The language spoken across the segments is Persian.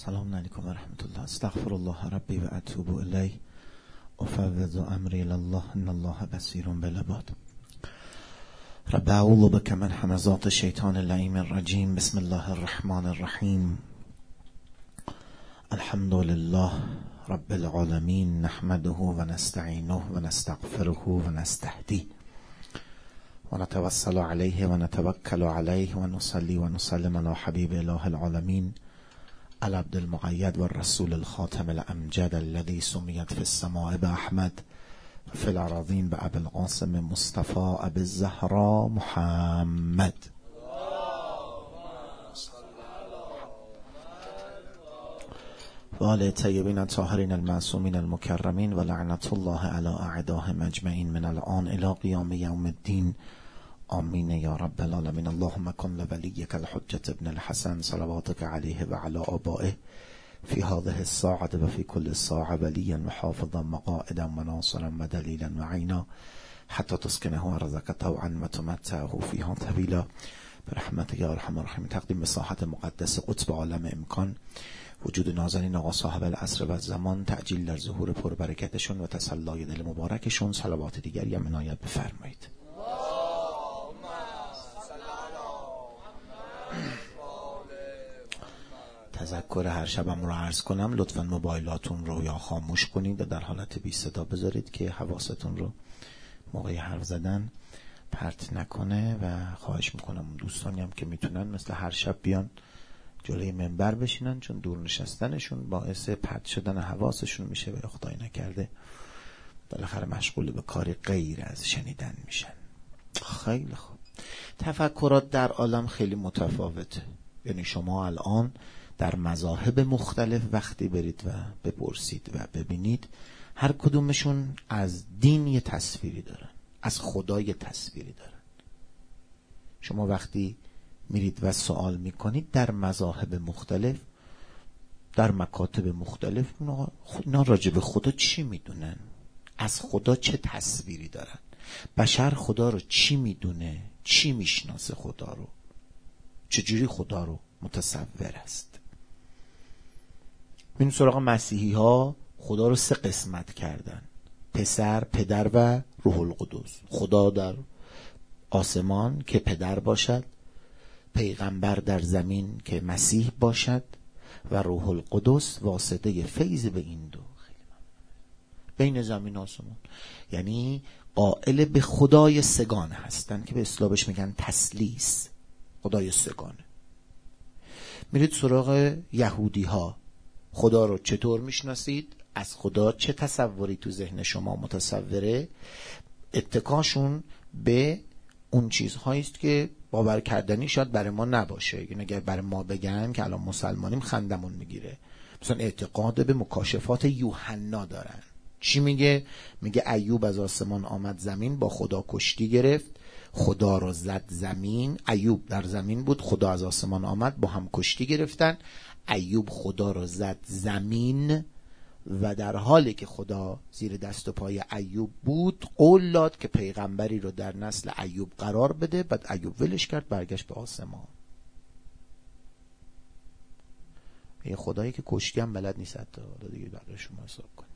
السلام عليكم ورحمة الله. أستغفر الله ربي وأتوب إليه. أفوض أمري إلى الله. إن الله بصير بالعباد. رب أعوذ بك من حمزات الشيطان اللعين الرجيم. بسم الله الرحمن الرحيم. الحمد لله رب العالمين. نحمده ونستعينه ونستغفره ونستهديه. ونتوسل عليه ونتوكل عليه ونصلي ونسلم على حبيب الله العالمين. العبد المقید و الرسول الخاتم الامجد الذي سمیت في السماء احمد و فی الارضین به مصطفى ابو الزهرا محمد. و آل طیبین الطاهرین المعصومین المکرمین و لعنت الله علی اعداهم اجمعین من الان الى قیام یوم الدین. آمین یا رب العالمین. اللهم کن لولیک الحجت ابن الحسن صلواتك علیه و علی آبائه في هذه الساعة وفي كل الساعة وليا وحافظا مقائدا وناصرا ودليلا وعينا حتى تسكنه أرضك طوعا وتمتعه فيها طويلا برحمتك يا ارحم الراحمين تقدیم ساحت مقدس قطب عالم امکان. وجود نازنین آقا صاحب العصر و زمان. تعجیل در ظهور پربرکتشون و تسلای دل مبارکشون. صلوات دیگری هم عنایت بفرمایید. تذکر هر شبم رو عرض کنم. لطفا موبایلاتون رو یا خاموش کنید و در حالت بی صدا بذارید که حواستون رو موقع حرف زدن پرت نکنه و خواهش می‌کنم دوستانی هم که می‌تونن مثل هر شب بیان جلوی منبر بشینن چون دور نشستنشون باعث پرت شدن حواسشون میشه و خدای نکرده. بالاخره مشغول به کاری غیر از شنیدن میشن. خیلی خوب. تفکرات در عالم خیلی متفاوته. یعنی شما الان در مذاهب مختلف وقتی برید و بپرسید و ببینید هر کدومشون از دین یه تصویری دارن از خدا یه تصویری دارن. شما وقتی میرید و سوال می‌کنید در مذاهب مختلف در مکاتب مختلف اینا راجع به خدا چی می‌دونن؟ از خدا چه تصویری دارن؟ بشر خدا رو چی می‌دونه؟ چی می‌شناسه خدا رو؟ چجوری خدا رو متصور است؟ این سراغ مسیحی ها خدا رو سه قسمت کردن. پسر پدر و روح القدس. خدا در آسمان که پدر باشد. پیغمبر در زمین که مسیح باشد. و روح القدس واسطه فیض به این دو. بین زمین آسمان. یعنی قائل به خدای سگانه هستن که به اصطلاحش میگن تسلیس. خدای سگانه میرید سراغ یهودی ها خدا رو چطور می‌شناسید؟ از خدا چه تصوری تو ذهن شما متصوره؟ اتکاشون به اون چیزهایی است که باور کردنی شاید برای ما نباشه. یعنی اگر برای ما بگن که الان مسلمانیم خندمون می‌گیره. مثلا اعتقاد به مکاشفات یوحنا دارن. چی میگه؟ میگه ایوب از آسمان آمد زمین با خدا کشتی گرفت. خدا رو زد زمین. ایوب در زمین بود. خدا از آسمان آمد. با هم کشتی گرفتن. ایوب خدا رو زد زمین و در حالی که خدا زیر دست و پای ایوب بود قول داد که پیغمبری رو در نسل ایوب قرار بده. بعد ایوب ولش کرد برگشت به آسمان. یه خدایی که کشتی هم بلد نیست حتی. دیگه برای شما حساب کن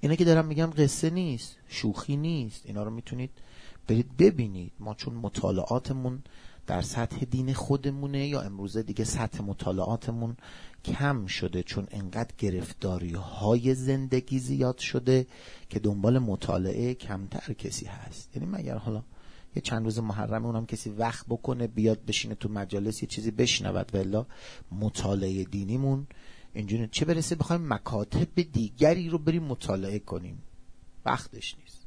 اینا که دارم میگم قصه نیست شوخی نیست. اینا رو می‌تونید برید ببینید ما چون مطالعاتمون در سطح دین خودمونه یا امروزه دیگه سطح مطالعاتمون کم شده چون انقدر گرفتاری های زندگی زیاد شده که دنبال مطالعه کمتر کسی هست. یعنی مگر حالا یه چند روز محرم اونم کسی وقت بکنه بیاد بشینه تو مجالس یه چیزی بشنود ولی مطالعه دینیمون اینجوری چه برسه بخوایم مکاتب دیگری رو بریم مطالعه کنیم. وقتش نیست.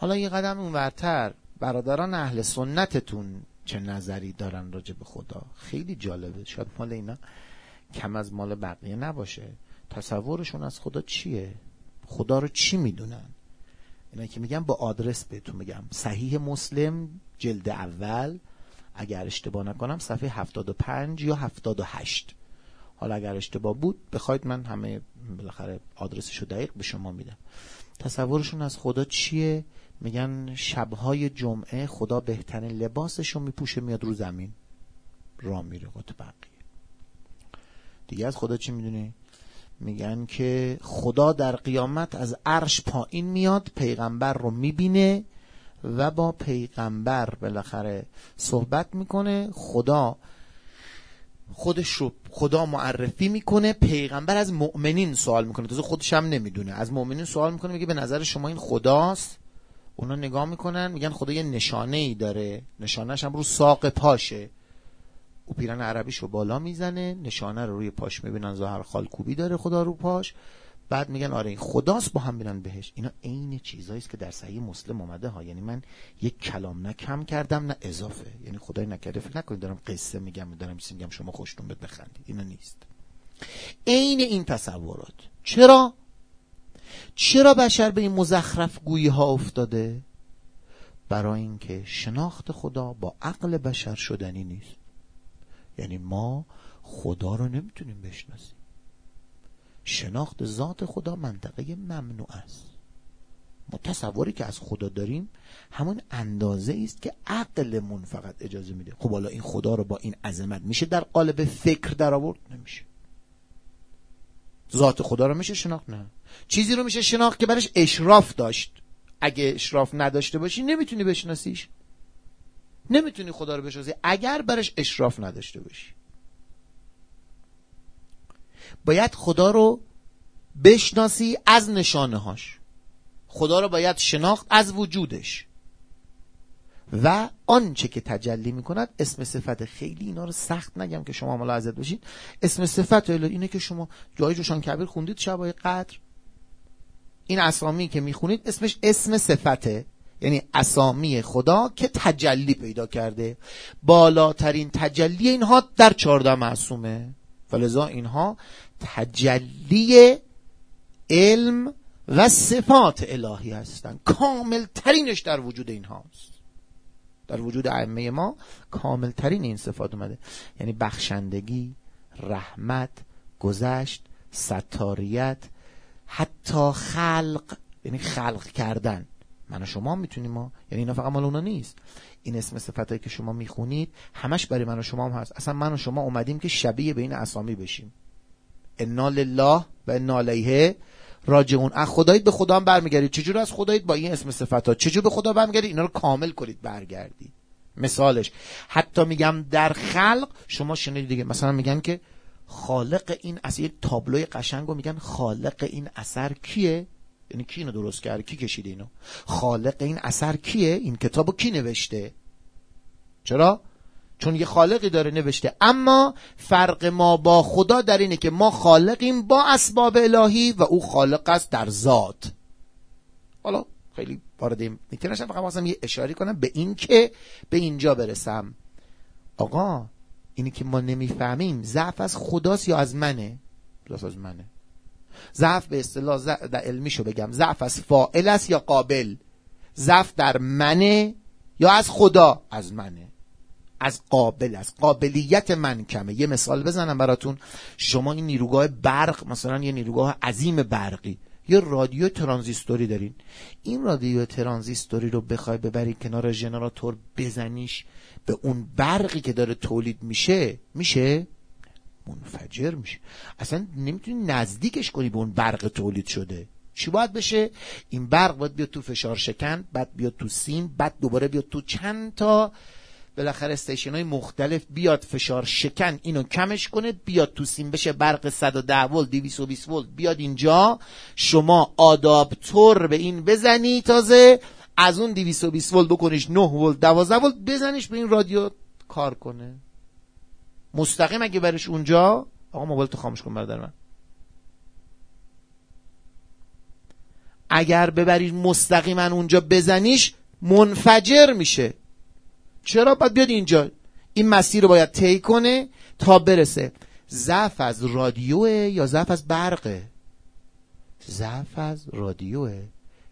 حالا یه قدم اونورتر برادران اهل سنتتون چه نظری دارن راجع به خدا؟ خیلی جالبه. شاید مال اینا کم از مال بقیه نباشه. تصورشون از خدا چیه؟ خدا رو چی می‌دونن؟ اینا که میگم با آدرس بهتون میگم. صحیح مسلم جلد اول. اگر اشتباه نکنم صفحه 75 یا 78 حالا اگر اشتباه بود بخواید من همه بالاخره آدرسشو دقیق به شما میدم. تصورشون از خدا چیه؟ میگن شبهای جمعه خدا بهترین لباسشو میپوشه میاد رو زمین. را میره قط بقیه دیگه از خدا چی می‌دونی؟ میگن که خدا در قیامت از عرش پایین میاد پیغمبر رو می‌بینه و با پیغمبر بالاخره صحبت می‌کنه. خدا خودش رو خدا معرفی می‌کنه پیغمبر از مؤمنین سوال می‌کنه. تازه خودش هم نمی‌دونه. از مؤمنین سوال می‌کنه میگه به نظر شما این خداست؟ اونا نگاه می‌کنن میگن خدا یه نشانه ای داره. نشانهش هم رو ساق پاشه. او پیرن عربیش رو بالا می‌زنه نشانه رو روی پاش می‌بینن ظاهر خالکوبی داره خدا رو پاش. بعد میگن آره این خداست با هم میرن بهش. اینا عین چیزایی که در صحیح مسلم اومده ها. یعنی من یک کلام نه کم کردم نه اضافه. یعنی خدای نکرده. فکر نکنید دارم قصه میگم دارم چیزی میگم شما خوشتون بد بخندید. اینا نیست. عین این تصورات. چرا؟ چرا بشر به این مزخرف گویی ها افتاده؟ برای اینکه شناخت خدا با عقل بشر شدنی نیست. یعنی ما خدا رو نمی‌تونیم بشناسیم. شناخت ذات خدا منطقه ممنوع است. ما تصوری که از خدا داریم همون اندازه است که عقلمون فقط اجازه میده. خب حالا این خدا رو با این عظمت میشه در قالب فکر در آورد نمیشه. ذات خدا رو میشه شناخت؟ نه. چیزی رو میشه شناخت که برش اشراف داشت. اگه اشراف نداشته باشی نمی‌تونی بشناسیش. نمی‌تونی خدا رو بشناسی. اگر برش اشراف نداشته باشی. باید خدا رو بشناسی از نشانه هاش خدا رو باید شناخت از وجودش. و آنچه که تجلی می‌کند اسم صفت خیلی اینا رو سخت نگم که شما ملاحظت باشید اسم صفت اینه که شما جای جوشان کبیر خوندید شبای قدر. این اسامی که می‌خونید اسمش اسم صفته. یعنی اسامی خدا که تجلی پیدا کرده. بالاترین تجلی اینها در چهارده معصومه. فلذا اینها تجلی علم و صفات الهی هستند کامل ترینش در وجود اینهاست. در وجود ائمه ما کامل ترین این صفات اومده. یعنی بخشندگی رحمت گذشت ستاریت حتی خلق یعنی خلق کردن. من و شما می‌تونیم ما یعنی اینا فقط مال اونا نیست. این اسم صفتایی که شما می‌خونید همش برای من و شما هم هست. اصلا من و شما اومدیم که شبیه به این اسامی بشیم. انا لله و انا علیه راجعون. از خدایید به خدا هم برمیگردید. چجور از خدایید با این اسم صفت چجور به خدا برمیگردید؟ اینا رو کامل کنید برگردید. مثالش. حتی میگم در خلق شما شنیدید دیگه. مثلا میگن که خالق این اثر یه تابلوی قشنگ رو میگن خالق این اثر کیه؟ یعنی کی اینو درست کرده کی کشیده اینو؟ خالق این اثر کیه؟ این کتابو کی نوشته؟ چرا؟ چون یه خالقی داره نوشته. اما فرق ما با خدا در اینه که ما خالقیم با اسباب الهی و او خالق است در ذات. حالا خیلی وارد این نشم. فقط یه اشاره کنم به این که به اینجا برسم. آقا اینی که ما نمی‌فهمیم ضعف از خداست یا از منه؟ ضعف از منه. ضعف به اصطلاح در علمیشو بگم. ضعف از فاعل است یا قابل؟ ضعف در منه یا از خدا؟ از منه. از قابل است. قابلیت من کمه. یه مثال بزنم براتون. شما این نیروگاه برق مثلا یه نیروگاه عظیم برقی. یه رادیو ترانزیستوری دارین. این رادیو ترانزیستوری رو بخوای ببری کنار ژنراتور بزنیش به اون برقی که داره تولید میشه میشه؟ منفجر میشه. اصلا نمی‌تونی نزدیکش کنی به اون برق تولید شده. چی باید بشه؟ این برق باید بیاد تو فشار شکن بعد بیاد تو سیم بعد دوباره بیاد تو چند تا بالاخره استیشن های مختلف بیاد فشار شکن اینو کمش کنه بیاد تو سیم بشه برق 110 ولت 220 ولت بیاد اینجا شما آداپتور به این بزنی تازه از اون 220 ولت بکنیش 9 ولت 12 ولت بزنیش به این رادیو کار کنه. مستقیم اگه برش اونجا آقا موبایل تو خاموش کن برادر من. اگر ببرید مستقیما اونجا بزنیش منفجر میشه. چرا باید بیاد اینجا؟ این مسیر رو باید طی کنه تا برسه. ضعف از رادیوه یا ضعف از برقه؟ ضعف از رادیوه.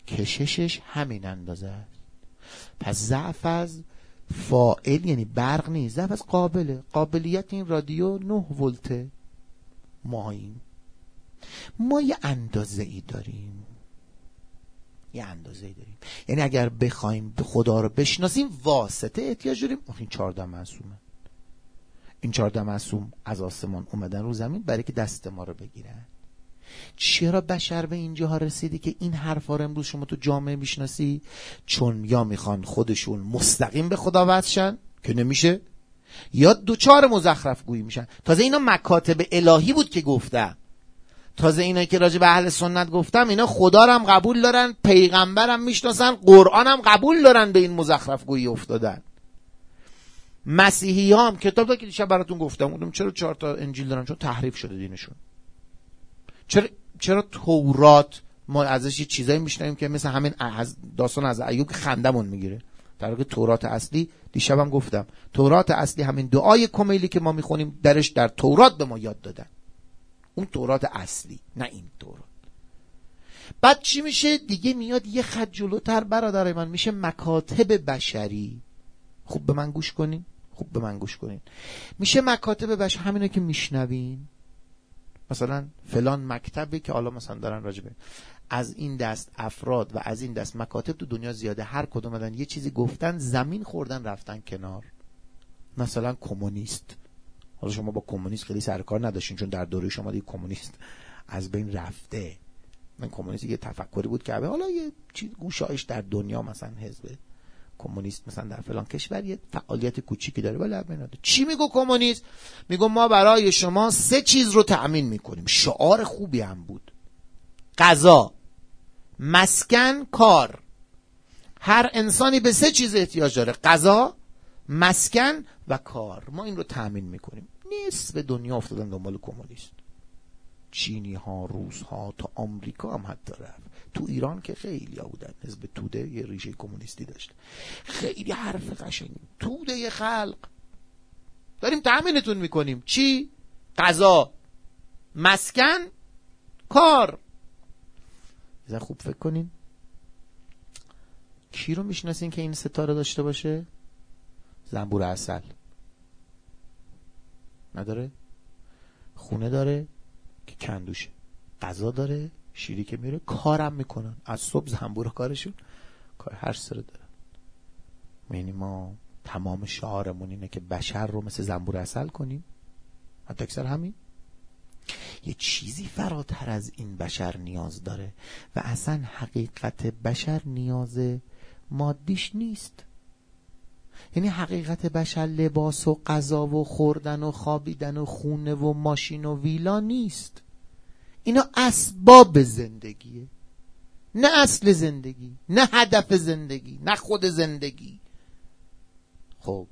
کششش همین اندازه است. پس ضعف از فائل یعنی برق نیست. ضعف از قابله. قابلیت این رادیو 9 ولته. ماییم ما یه اندازه ای داریم. یه اندازه داریم. یعنی اگر بخوایم خدا رو بشناسیم واسطه احتیاج داریم. این 14 معصومه. این چهارده معصوم از آسمان اومدن رو زمین برای که دست ما رو بگیرن. چرا بشر به اینجاها رسیدی که این حرفا رو امروز شما تو جامعه می‌شناسی؟ چون یا می‌خوان خودشون مستقیم به خدا وصلشن که نمیشه یا دوچار مزخرف گویی میشن. تازه اینا مکاتب الهی بود که گفتم. تازه اینا که راجع به اهل سنت گفتم اینا خدا هم قبول دارن پیغمبرم می‌شناسن قرآن هم قبول دارن به این مزخرف گویی افتادن. مسیحی هم کتاب که دیشب براتون گفتم بودم چرا چهار تا انجیل دارن؟ چون تحریف شده دینشون. چرا چرا تورات ما ازش یه چیزایی میشنویم که مثل همین از داستان از ایوب خندمون می‌گیره؟ در واقع تورات اصلی دیشبم گفتم. تورات اصلی همین دعای کمیلی که ما می‌خونیم درش در تورات به ما یاد دادن. اون تورات اصلی نه این تورات. بعد چی میشه؟ دیگه میاد یه خط جلوتر برادر من میشه مکاتب بشری. خوب به من گوش کنین. خوب به من گوش کنین. میشه مکاتب بشر همینه که میشنوین. مثلا فلان مکتبی که حالا مثلا دارن راجبه از این دست افراد و از این دست مکاتب تو دنیا زیاده هر کدوم یه چیزی گفتن زمین خوردن رفتن کنار. مثلا کمونیست. حالا شما با کمونیست خیلی سرکار نداشتین چون در دوره شما دیگه کمونیست از بین رفته. من کمونیست یه تفکری بود که حالا یه چیز گوشایش در دنیا مثلا حزب کمونیست مثلا در فلان کشور یه فعالیت کوچیکی داره. ولی چی میگو کمونیست؟ میگو ما برای شما سه چیز رو تأمین می‌کنیم. شعار خوبی هم بود. غذا مسکن کار. هر انسانی به سه چیز احتیاج داره. غذا مسکن و کار. ما این رو تأمین می‌کنیم. نصف دنیا افتادن دنبال کمونیست. چینی ها روس ها تا آمریکا هم حتی رفت تو ایران که خیلی ها بودن. حزب توده یه ریشه کمونیستی داشت. خیلی حرف قشنگ توده خلق. داریم تأمینتون می‌کنیم. چی؟ غذا. مسکن کار. خوب فکر کنین. کی رو می‌شناسین که این ستاره داشته باشه؟ زنبور اصل نداره؟ خونه داره که کندوشه. غذا داره شیری که میره کارم می‌کنن. از صبح زنبور کارشون کار هر سر دارن. یعنی ما تمام شعارمون اینه که بشر رو مثل زنبور اصل کنیم. حتی اکثر همین. یه چیزی فراتر از این بشر نیاز داره و اصلا حقیقت بشر نیاز مادیش نیست. یعنی حقیقت بشر لباس و غذا و خوردن و خوابیدن و خونه و ماشین و ویلا نیست. اینا اسباب زندگیه. نه اصل زندگی نه هدف زندگی نه خود زندگی. خب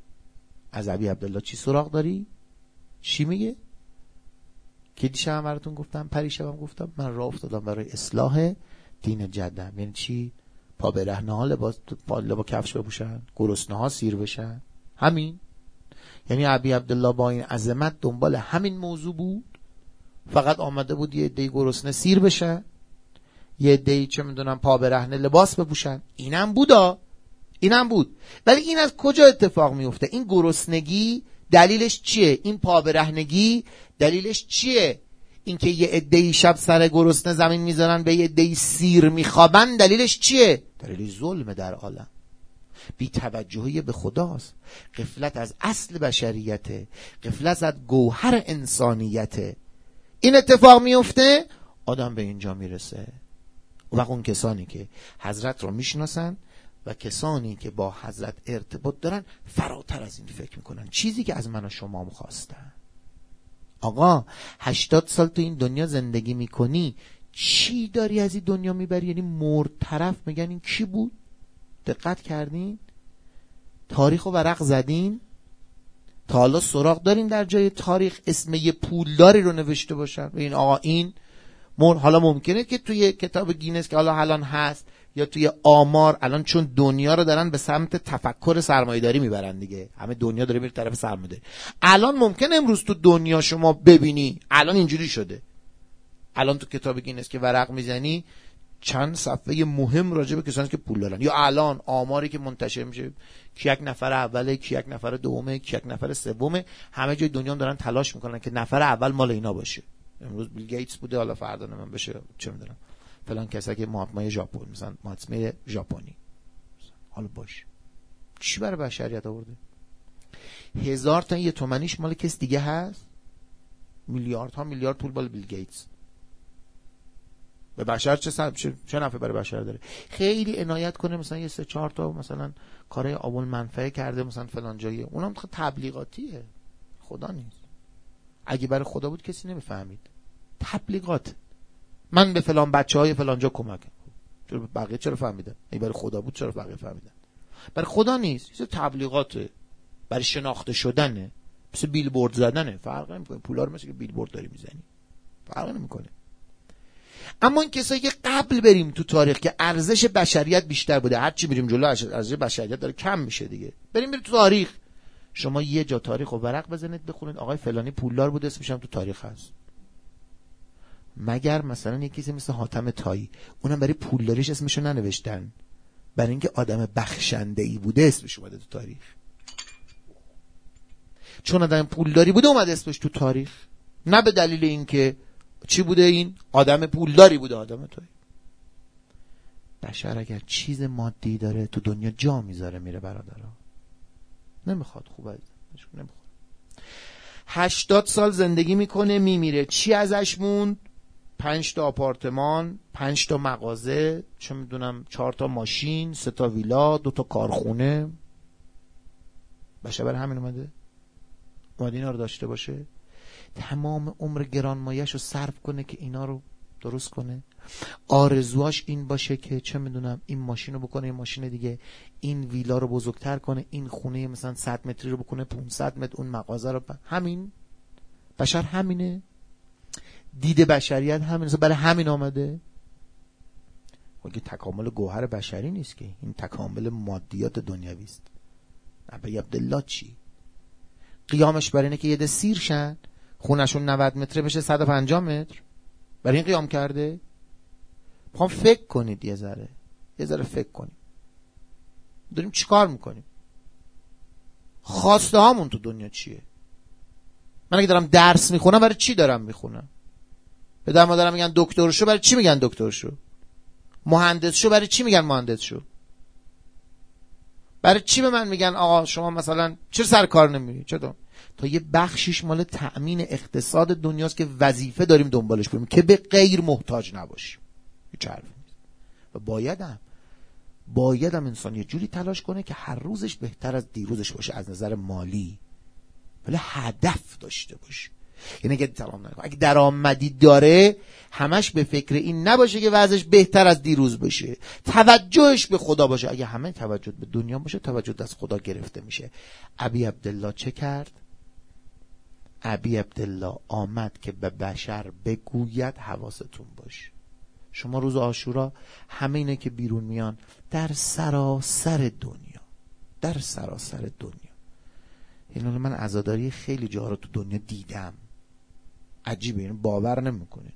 از عبی عبدالله چی سراغ داری؟ چی میگه؟ که دیشب براتون گفتم؟ پریشبم گفتم؟ من راه افتادم برای اصلاح دین جدم. یعنی چی؟ پا برهنه ها لباس با کفش بپوشن گرسنه ها سیر بشن. همین. یعنی عبی عبدالله با این عظمت دنبال همین موضوع بود. فقط آمده بود یه دی گرسنه سیر بشن. یه دی چه می‌دونم پا برهنه لباس بپوشن. اینم بودا. اینم بود. ولی این از کجا اتفاق میفته این گرسنگی دلیلش چیه؟ این پا برهنگی دلیلش چیه؟ اینکه یه عده شب سر گرسنه زمین می‌ذارن به یه عده سیر میخوابن دلیلش چیه؟ دلیل ظلم در عالم. بی توجهی به خداست. قفلت از اصل بشریته. قفلت از گوهر انسانیته. این اتفاق میفته آدم به اینجا می‌رسه. و اون کسانی که حضرت رو می‌شناسن و کسانی که با حضرت ارتباط دارن فراتر از این فکر می‌کنن. چیزی که از من و شما خواستن. آقا هشتاد سال تو این دنیا زندگی می‌کنی چی داری از این دنیا می‌بری؟ یعنی مرد طرف میگن این کی بود؟ دقت کردین؟ تاریخ و ورق زدین؟ تا حالا سراغ دارین در جای تاریخ اسم یه پولداری رو نوشته باشن؟ این آقا این حالا ممکنه که توی کتاب گینس که حالا الان هست یا توی آمار الان چون دنیا رو دارن به سمت تفکر سرمایه‌داری می‌برن دیگه. همه دنیا داره میره طرف سرمایه‌داری. الان ممکن امروز تو دنیا شما ببینی الان اینجوری شده. الان تو کتاب گینس که ورق می‌زنی چند صفحه مهم راجع به کسانی که پول دارن. یا الان آماری که منتشر میشه کی یک نفر اوله کی یک نفر دومه کی یک نفر سومه همه جای دنیا دارن تلاش می‌کنن که نفر اول مال اینا باشه. امروز بیل گیتس بوده حالا فردا من بشه چه می‌دونم. فلان کسا که مهاتمای ژاپن مثلا مهاتمای ژاپنی. حالا باش چی برای بشریت آورده؟ هزار تا یه تومنیش مال کس دیگه هست؟ میلیارد ها میلیارد پول بال بیل گیتس. به بشر چه سب چه, چه نفع برای بشر داره؟ خیلی عنایت کنه مثلا یه سه چهار تا مثلا کارهای آبول منفعه کرده مثلا فلان جایی. اونم تبلیغاتیه. خدا نیست. اگه برای خدا بود کسی نمی‌فهمید. تبلیغات. من به فلان بچه های فلان جا کمک چرا بقیه چرا فهمیدن؟ ای برای خدا بود چرا بقیه فهمیدن؟ برای خدا نیست. یه تبلیغاته برای شناخته شدنه. مثل بیل بورد زدنه. فرق نمی‌کنه. پولا رو مثل که بیل بورد داری می‌زنی. فرق نمی‌کنه. اما این کسایی که قبل بریم تو تاریخ که ارزش بشریت بیشتر بوده. هر چی بریم جلو ارزش بشریت داره کم میشه دیگه. بریم بریم تو تاریخ. شما یه جا تاریخ و ورق بزنید بخونید. آقای فلانی پولدار بوده اسمش هم تو تاریخ هست. مگر مثلا یه کسی مثل حاتم تایی اونم برای پولداریش اسمشو ننوشتن. برای اینکه آدم بخشنده ای بوده اسمش اومده تو تاریخ. چون آدم پولداری بوده اومده اسمش تو تاریخ. نه به دلیل اینکه چی بوده این؟ آدم پولداری بوده آدم تایی. بشر اگر چیز مادی داره تو دنیا جا می‌ذاره میره برادرها. نمی‌خواد خوب نمی‌خواد. هشتاد سال زندگی می‌کنه میمیره. چی ازش موند؟ پنج تا آپارتمان پنج تا مغازه چه می‌دونم چهار تا ماشین سه تا ویلا دو تا کارخونه. بشه برای همین اومده؟ اومده اینا رو داشته باشه؟ تمام عمر گرانمایش رو صرف کنه که اینا رو درست کنه. آرزواش این باشه که چه می‌دونم این ماشین رو بکنه این ماشین دیگه این ویلا رو بزرگتر کنه این خونه مثلا 100 متری رو بکنه 500 متر اون مغازه رو. همین؟ بشر همینه؟ دید بشریت همین برای همین آمده. که تکامل گوهر بشری نیست که. این تکامل مادیات دنیوی است. ابی عبدالله چی؟ قیامش برای اینه که یه ده سیر شن. خونشون 90 متره بشه 150 متر. برای این قیام کرده؟ می‌خوام فکر کنید یه ذره. یه ذره فکر کنید داریم چیکار می‌کنیم؟ خواسته هامون تو دنیا چیه؟ من اگه دارم درس می‌خونم برای چی دارم می‌خونم؟ به در مادرم میگن دکتر شو برای چی میگن دکتر شو؟ مهندس شو برای چی میگن مهندس شو؟ برای چی به من میگن آقا شما مثلا چرا سر کار نمیری؟ چطور تا یه بخشیش مال تأمین اقتصاد دنیاست که وظیفه داریم دنبالش بریم که به غیر محتاج نباشیم. هیچ و بایدم بایدم انسان یه جوری تلاش کنه که هر روزش بهتر از دیروزش باشه از نظر مالی ولی هدف داشته باشه. یعنی اگه اگه درآمدی داره همش به فکر این نباشه که وضعش بهتر از دیروز بشه توجهش به خدا باشه. اگه همه توجه به دنیا باشه توجه از خدا گرفته میشه. ابی عبدالله چه کرد؟ ابی عبدالله آمد که به بشر بگوید حواستون باش. شما روز آشورا همه اینه که بیرون میان در سراسر دنیا. در سراسر دنیا. این من عزاداری خیلی جا رو تو دنیا دیدم. عجیبه یعنی باور نمی‌کنه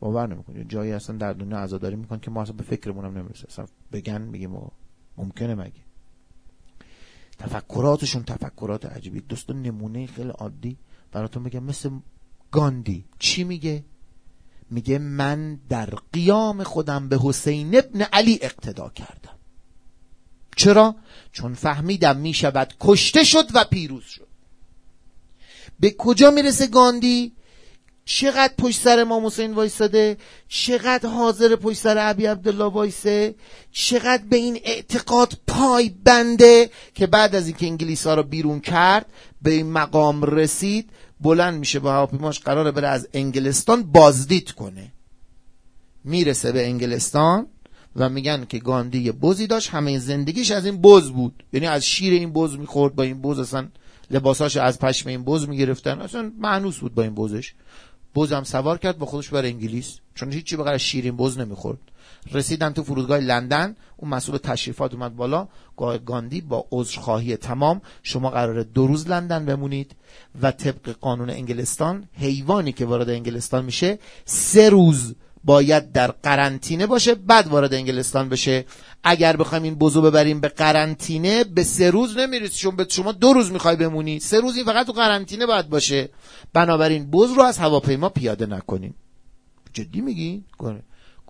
باور نمی‌کنه جایی اصلا در دنیا عزاداری می‌کنه که ما اصلا به فکرمون هم نمی‌رسه. اصلا بگن میگیم ممکنه مگه؟ تفکراتشون تفکرات عجیبی. دوست نمونه خیلی عادی براتون بگم مثل گاندی. چی میگه؟ میگه من در قیام خودم به حسین ابن علی اقتدا کردم. چرا؟ چون فهمیدم می‌شود کشته شد و پیروز شد. به کجا می‌رسه گاندی؟ چقدر پشت سر ما حسین وایستاده چقدر حاضر پشت سر عبی عبدالله وایسه؟ چقدر به این اعتقاد پای بنده که بعد از اینکه انگلیس ها رو بیرون کرد به این مقام رسید بلند میشه با هواپیماش قراره بره از انگلستان بازدید کنه. می‌رسه به انگلستان و میگن که گاندی یه بزی داشت همه زندگیش از این بز بود. یعنی از شیر این بز می‌خورد با این بز اصلا لباساش از پشم این بز می‌گرفتن. اصلا معنوس بود با این بزش. بزم سوار کرد با خودش بر انگلیس. چون هیچی بغیر شیرین بز نمی‌خورد. رسیدن تو فرودگاه لندن اون مسئول تشریفات اومد بالا. گاندی با عذرخواهی تمام شما قراره دو روز لندن بمونید و طبق قانون انگلستان حیوانی که وارد انگلستان میشه سه روز باید در قرنطینه باشه بعد وارد انگلستان بشه. اگر بخوایم این بزو ببریم به قرنطینه به سه روز نمی‌رسی. چون به شما دو روز می‌خوای بمونی. سه روز این فقط تو قرنطینه باید باشه. بنابراین بز رو از هواپیما پیاده نکنیم جدی میگی؟ کنه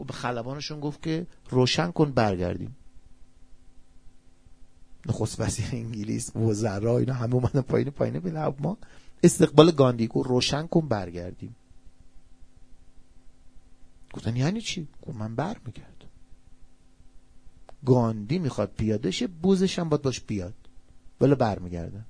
به خلبانشون گفت که روشن کن برگردیم. نخست وزیر انگلیس وزرا اینا همه اومدن پایین پایین به ما. استقبال گاندی کو روشن کن برگردیم. گفتن یعنی چی؟ گفت من برمیگردم. گاندی می‌خواد پیاده شه هم باید باش بیاد. ولی برمیگردم.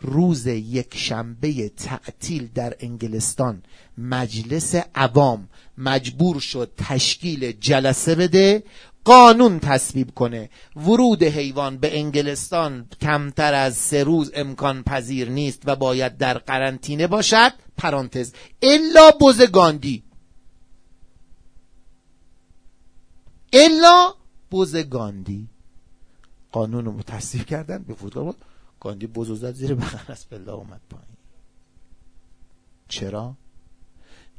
روز یک شنبه تعطیل در انگلستان مجلس عوام مجبور شد تشکیل جلسه بده قانون تصویب کنه. ورود حیوان به انگلستان کمتر از سه روز امکان پذیر نیست و باید در قرنطینه باشد. پرانتز. الا بز گاندی. الا بز گاندی. قانون رو تصویب کردن به فرودگاه گاندی بز زد زیر بغل از پله اومد پایین. چرا؟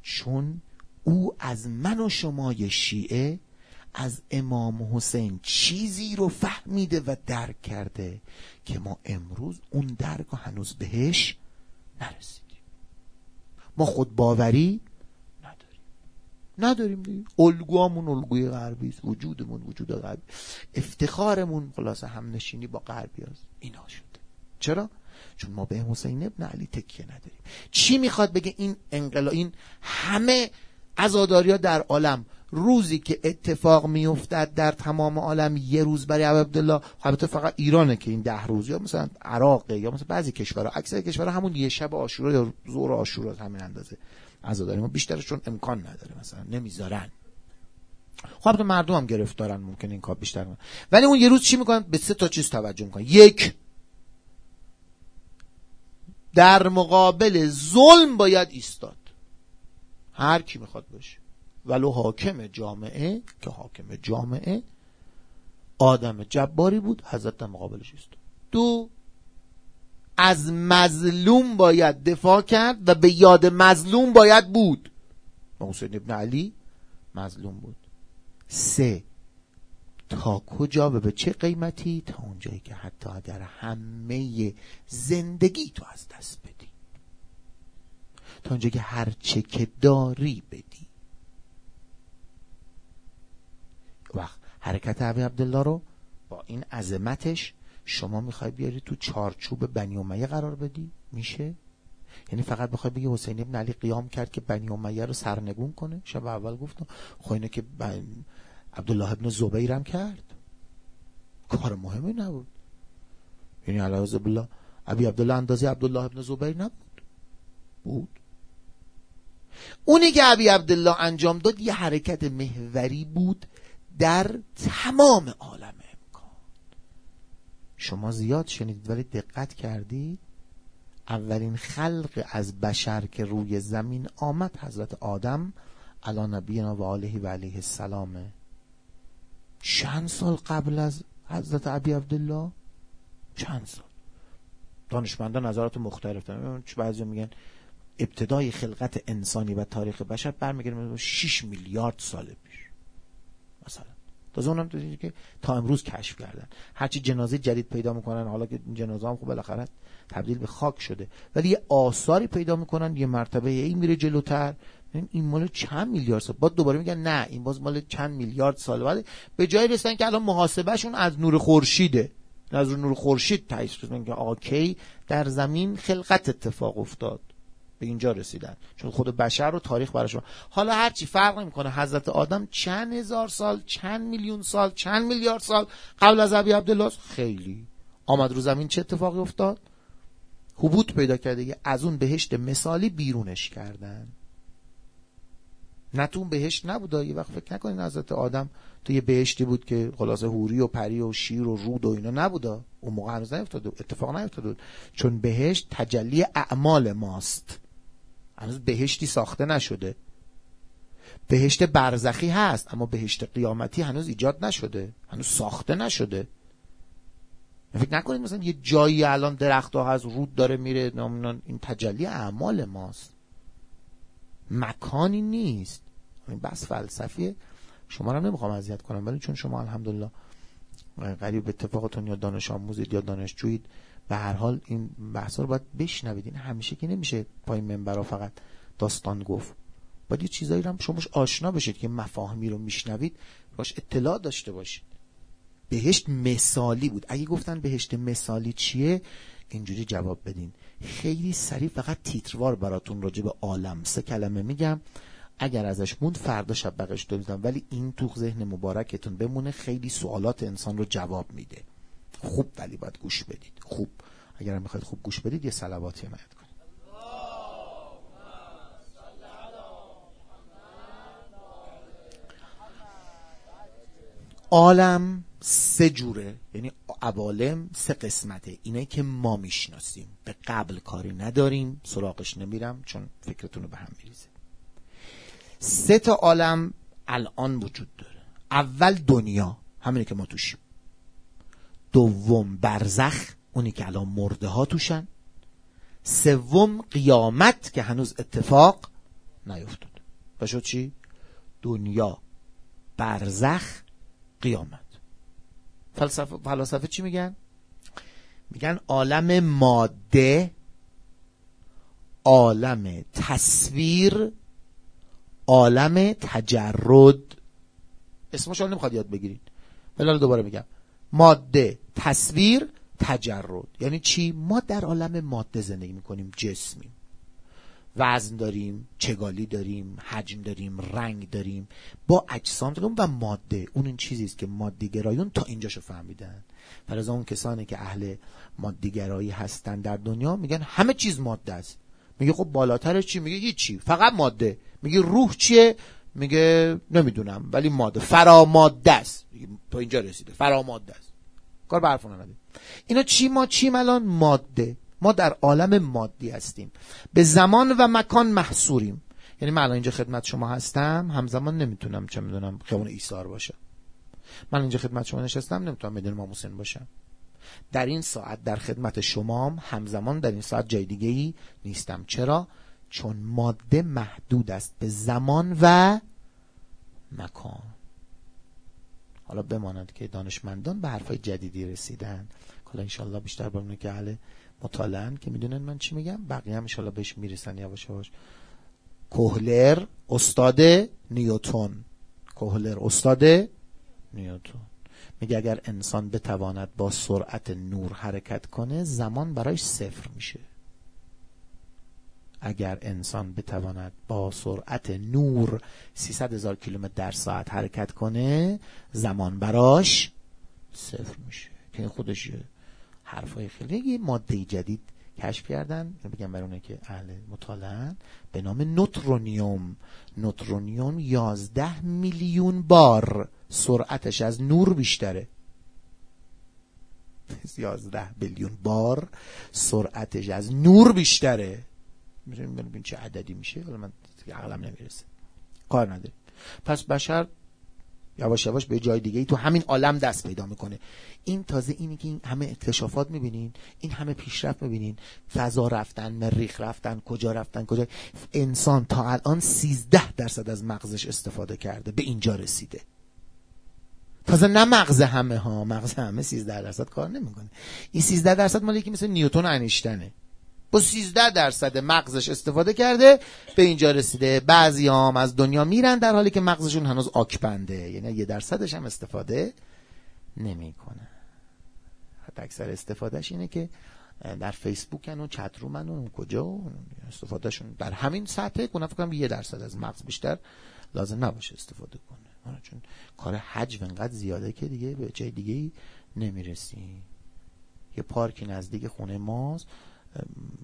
چون او از من و شمای شیعه از امام حسین چیزی رو فهمیده و درک کرده که ما امروز اون درک هنوز بهش نرسیدیم. ما خود باوری نداریم. دیگه الگوامون الگوی غربی است. وجودمون وجود غربی. افتخارمون خلاصه هم نشینی با غربی است. اینا شده. چرا؟ چون ما به حسین ابن علی تکیه نداریم. چی می‌خواد بگه این انقلاب این همه عزاداریا در عالم؟ روزی که اتفاق میافتد در تمام عالم یه روز برای عبدالله. البته فقط ایرانه که این ده روز یا مثلا عراقه یا مثلا بعضی کشورها. اکثر کشورها همون یه شب آشورا یا ظهر آشورا همین اندازه. عزاداری ما بیشترشون امکان نداره مثلا نمی‌ذارن. خب مردم هم گرفتارن ممکن این کار بیشتر من. ولی اون یه روز چی می‌کنن؟ به سه تا چیز توجه می‌کنن. یک در مقابل ظلم باید ایستاد. هر کی می‌خواد باشه. ولو حاکم جامعه که حاکم جامعه آدم جباری بود حضرت مقابلش است دو از مظلوم باید دفاع کرد و به یاد مظلوم باید بود. حسین ابن علی مظلوم بود. سه تا کجا و به چه قیمتی؟ تا اونجایی که حتی اگر همه زندگی تو از دست بدی. تا اونجایی که هر چه که داری بدی. وقت حرکت عبی عبدالله رو با این عظمتش شما می‌خوای بیاری تو چارچوب بنی امیه قرار بدی؟ میشه؟ یعنی فقط بخوای بگی حسین ابن علی قیام کرد که بنی امیه رو سرنگون کنه؟ شب اول گفتم خب اینه که عبدالله ابن زبیر هم کرد. کار مهمی نبود. یعنی علیه بالله ابی عبدالله اندازه عبدالله ابن زبیر نبود. بود. اونی که ابی عبدالله انجام داد یه حرکت محوری بود در تمام عالم. شما زیاد شنیدید ولی دقت کردید؟ اولین خلق از بشر که روی زمین آمد حضرت آدم علا نبینا و آله و علیه السلامه چند سال قبل از حضرت عبی عبدالله؟ چند سال. دانشمندان نظرات مختلف دارن. بعضی میگن ابتدای خلقت انسانی و تاریخ بشر برمیگرده. 6 میلیارد سال پیش تازه اونم که تا امروز کشف کردن. هرچی جنازه جدید پیدا می‌کنن حالا که جنازه هم خب بالاخره تبدیل به خاک شده. ولی یه آثاری پیدا می‌کنن یه مرتبه این میره جلوتر. این مال چند میلیارد سال؟ بعد دوباره میگن نه این باز مال چند میلیارد سال. بعد به جای رسیدن که الان محاسبهشون از نور خورشیده. از نور خورشید تایید شدن که آکی در زمین خلقت اتفاق افتاد. به اینجا رسیدن. چون خود بشر رو تاریخ براشون حالا هرچی فرق نمی‌کنه حضرت آدم چند هزار سال چند میلیون سال چند میلیارد سال قبل از ابی عبدالله؟ خیلی. آمد رو زمین چه اتفاقی افتاد؟ حبوط پیدا کرده از اون بهشت مثالی بیرونش کردن. نه تو بهشت نبود یه وقت فکر نکنین حضرت آدم تو یه بهشتی بود که خلاصه هوری و پری و شیر و رود و اینا نبودا اون موقع هنوز نیفتاد اتفاق نیفتاد چون بهشت تجلی اعمال ماست. هنوز بهشتی ساخته نشده. بهشت برزخی هست اما بهشت قیامتی هنوز ایجاد نشده. هنوز ساخته نشده. فکر نکنید مثلا یه جایی الان درخت ها هست رود داره میره این تجلی اعمال ماست. مکانی نیست. این بس فلسفیه شما رو نمی‌خوام اذیت کنم ولی چون شما الحمدلله قریب به اتفاقتون یا دانش آموزید یا دانشجویید به هر حال این بحثا رو باید بشنوید. این همیشه که نمیشه پای منبرا فقط داستان گفت. باید یه چیزایی رو هم شما آشنا بشید که مفاهمی رو میشنوید. باش اطلاع داشته باشید. بهشت مثالی بود. اگه گفتن بهشت مثالی چیه؟ اینجوری جواب بدین. خیلی سریع فقط تیتروار براتون راجع به عالم. سه کلمه میگم. اگر ازش موند فردا شب دویدم ولی این تو ذهن مبارکتون بمونه. خیلی سوالات انسان رو جواب میده. خوب ولی باید گوش بدید. خوب. اگر می‌خواید خوب گوش بدید یه سلواتی نهید کنید. عالم سه جوره یعنی عوالم سه قسمته. اینه که ما می‌شناسیم. به قبل کاری نداریم سراغش نمیرم چون فکرتون رو به هم میریزه. سه تا عالم الان وجود داره. اول دنیا همینه که ما توشیم. دوم برزخ اونی که الان مرده ها توشن. سوم قیامت که هنوز اتفاق نیفتاد. و شد چی؟ دنیا برزخ قیامت. فلسفه, فلسفه چی میگن؟ میگن عالم ماده عالم تصویر عالم تجرد. اسمش نمی‌خواد یاد بگیرید ولی دوباره میگم. ماده تصویر تجرد. یعنی چی؟ ما در عالم ماده زندگی می‌کنیم جسمیم. وزن داریم چگالی داریم حجم داریم رنگ داریم. با اجسام داریم و ماده. اون این چیزی است که مادیگرایون تا اینجاشو فهمیدن. از اون کسانی که اهل مادیگرایی هستن در دنیا میگن همه چیز ماده است. میگه خب بالاترش چی؟ میگه هیچی. فقط ماده. میگه روح چیه؟ میگه نمی‌دونم ولی ماده. فراماده است. تا اینجا رسیده. فراماده است. کار برفونه نده اینا چی؟ ما چیم الان؟ ماده. ما در عالم مادی هستیم. به زمان و مکان محصوریم. یعنی من الان اینجا خدمت شما هستم همزمان نمی‌تونم چه می‌دونم خیابون ایثار باشم من اینجا خدمت شما نشستم نمی‌تونم میدون امام حسین باشم. در این ساعت در خدمت شما همزمان در این ساعت جای دیگه ای نیستم. چرا؟ چون ماده محدود است به زمان و مکان. حالا بماند که دانشمندان به حرفای جدیدی رسیدن. حالا انشالله بیشتر برمونه که اهل مطالعن که می‌دونن من چی میگم. بقیه هم انشالله بهش می‌رسن یواش یواش. کوهلر استاد نیوتون کوهلر استاد نیوتون میگه اگر انسان بتواند با سرعت نور حرکت کنه زمان برایش صفر میشه. اگر انسان بتواند با سرعت نور 300 هزار کیلومتر در ساعت حرکت کنه زمان براش صفر میشه. که خودش حرفای خیلی ماده جدید کشف کردن. بگم برای که اهل مطالعه به نام نوترونیوم. نوترونیوم 11 میلیون بار سرعتش از نور بیشتره. 11 میلیون بار سرعتش از نور بیشتره. می‌تونیم ببینیم چه عددی میشه. حالا من عقلم نمی‌رسه. کار نداره پس بشر یواش یواش به جای دیگه ای تو همین عالم دست پیدا می‌کنه. این تازه اینی که این همه اکتشافات می‌بینین این همه پیشرفت می‌بینین. فضا رفتن مریخ رفتن کجا رفتن کجا. انسان تا الان 13 درصد از مغزش استفاده کرده به اینجا رسیده. تازه نه مغز همه ها مغز همه 13 درصد کار نمی‌کنه. این 13 درصد مال یکی مثل نیوتن انیشتنه. با 13 درصد مغزش استفاده کرده به اینجا رسیده. بعضی هم از دنیا میرن در حالی که مغزشون هنوز آکپنده یعنی یه درصدش هم استفاده نمی‌کنه. حتی اکثر استفادهش اینه که در فیسبوک و چت رومن و کجا. استفادهشون در همین سطح کنه فکر یه درصد از مغز بیشتر لازم نباشه استفاده کنه. چون کار حجم انقدر زیاده که دیگه به جای دیگه نمی‌رسی. یه پارکی نزدیک خونه ماست.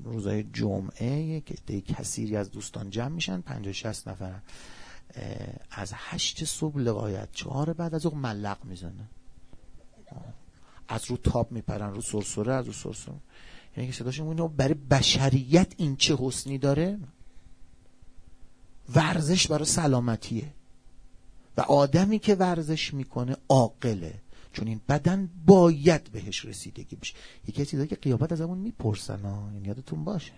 روزای جمعه که کثیری از دوستان جمع میشن 50 60 نفر. از هشت صبح لغایت چهار بعد از اون ملق می‌زنن. از رو تاب میپرن رو سرسره از رو سرسره. یعنی که صداشون اینو برای بشریت این چه حسنی داره؟ ورزش برای سلامتیه. و آدمی که ورزش می‌کنه عاقله. چون این بدن باید بهش رسیدگی بشه. یکی از چیزایی که قیافت از همون می‌پرسن یادتون باشه.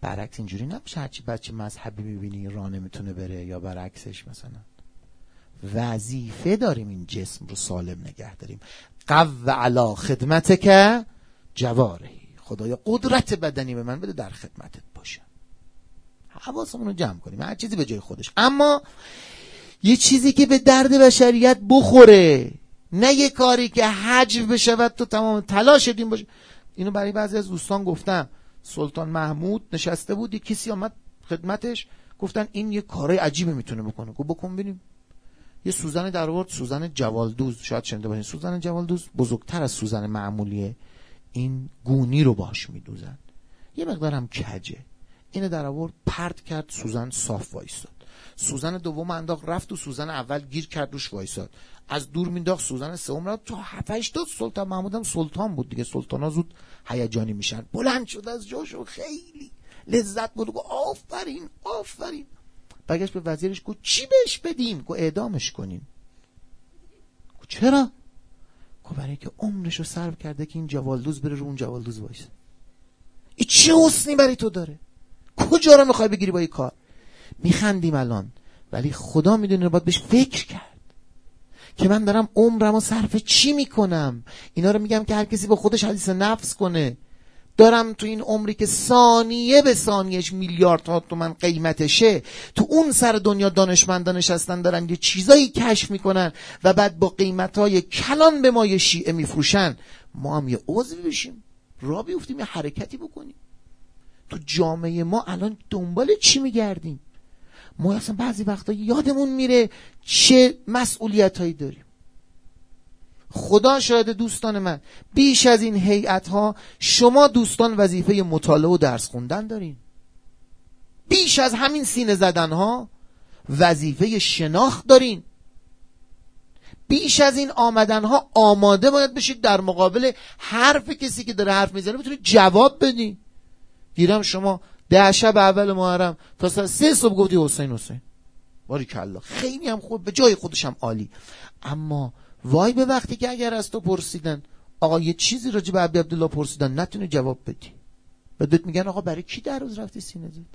برعکس اینجوری نباشه هرچی بچه مذهبی می‌بینی راه نمی‌تونه بره یا برعکسش مثلا. وظیفه داریم این جسم رو سالم نگه داریم. قو علا خدمت که جوارهی خدایا قدرت بدنی به من بده در خدمتت باشم حواسمون رو جمع کنیم. هر چیزی به جای خودش. اما یه چیزی که به درد بشریت بخوره نه یه کاری که حجو و تو تمام تلاش دین باشه. اینو برای بعضی از دوستان گفتم. سلطان محمود نشسته بود یه کسی آمد خدمتش. گفتن این یه کارای عجیبی می‌تونه بکنه. گفت بکن ببینیم یه سوزن در آورد سوزن جوالدوز. شاید شنیده باشین. سوزن جوالدوز بزرگتر از سوزن معمولیه. این گونی رو باش میدوزن. یه مقدارم کجه. اینو در آورد پرت کرد سوزن صاف وایستاد. سوزن دوم انداخت رفت و سوزن اول گیر کرد روش وایساد. از دور مینداخت سوزن سوم را. تا هفتش داد سلطان محمودم سلطان بود دیگه. سلطان ها زود هیجانی میشن. بلند شد از جاشو خیلی لذت بود. گفت آفرین آفرین. برگشت به وزیرش گفت چی بهش بدیم؟ گفت اعدامش کنیم. گفت چرا؟ گفت برای که رو صرف کرده که این جوالدوز بره رو اون جوالدوز وایسه. این چه حسنی برای تو داره. کجا رو می‌خوای بگیری با این کار؟ میخندیم الان. ولی خدا می‌دونه باید بهش فکر کرد. که من دارم عمرم و صرف چی می‌کنم؟ اینا رو میگم که هر کسی با خودش حدیث نفس کنه. دارم تو این عمری که ثانیه به ثانیهش میلیاردها تومن قیمتشه تو اون سر دنیا دانشمندان نشستن دارن یه چیزایی کشف می‌کنن و بعد با قیمتهای کلان به ما یه شیعه میفروشن. ما هم یه عضوی بشیم. را بیفتیم یه حرکتی بکنیم. تو جامعه ما الان دنبال چی میگردیم؟ ما اصلا بعضی وقتا یادمون میره چه مسئولیت هایی داریم. خدا شاید دوستان من بیش از این هیئت ها شما دوستان وظیفه مطالعه و درس خوندن دارین. بیش از همین سینه زدن ها وظیفه شناخت دارین. بیش از این آمدن ها آماده باید بشید در مقابل حرف کسی که داره حرف می‌زنه بتونید جواب بدین. دیدم شما ده شب اول محرم. تا سه صبح گفتی حسین حسین. باری کلا خیلی هم خوب به جای خودش هم عالی. اما وای به وقتی که اگر از تو پرسیدن آقا یه چیزی راجع به عبد عبدالله پرسیدن نتونی جواب بدی. بعد میگن آقا برای کی در روز رفتی سینه زدی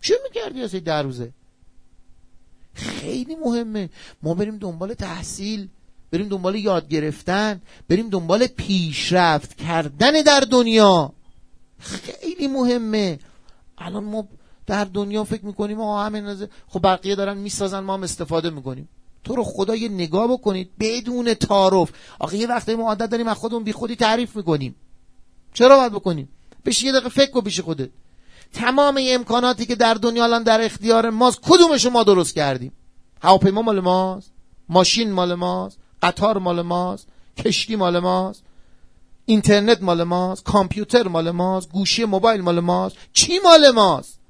چه می‌کردی از در روزه؟ خیلی مهمه. ما بریم دنبال تحصیل بریم دنبال یاد گرفتن بریم دنبال پیشرفت کردن در دنیا. خیلی مهمه. الان ما در دنیا فکر می‌کنیم آقا همین خب بقیه دارن می‌سازن ما هم استفاده می‌کنیم. تو رو خدا یه نگاه بکنید بدون تعارف. آخه یه وقتی ما عادت داریم از خودمون بی خودی تعریف می‌کنیم. چرا باید بکنیم؟ بشی یه دقیقه فکر کن پیش خودت. تمام امکاناتی که در دنیا الان در اختیار ماست کدومش ما درست کردیم؟ هواپیما مال ماست ماشین مال ماست قطار مال ماست کشتی مال ماست. اینترنت مال ماست کامپیوتر مال ماست گوشی موبایل مال ماست. چی مال ماست؟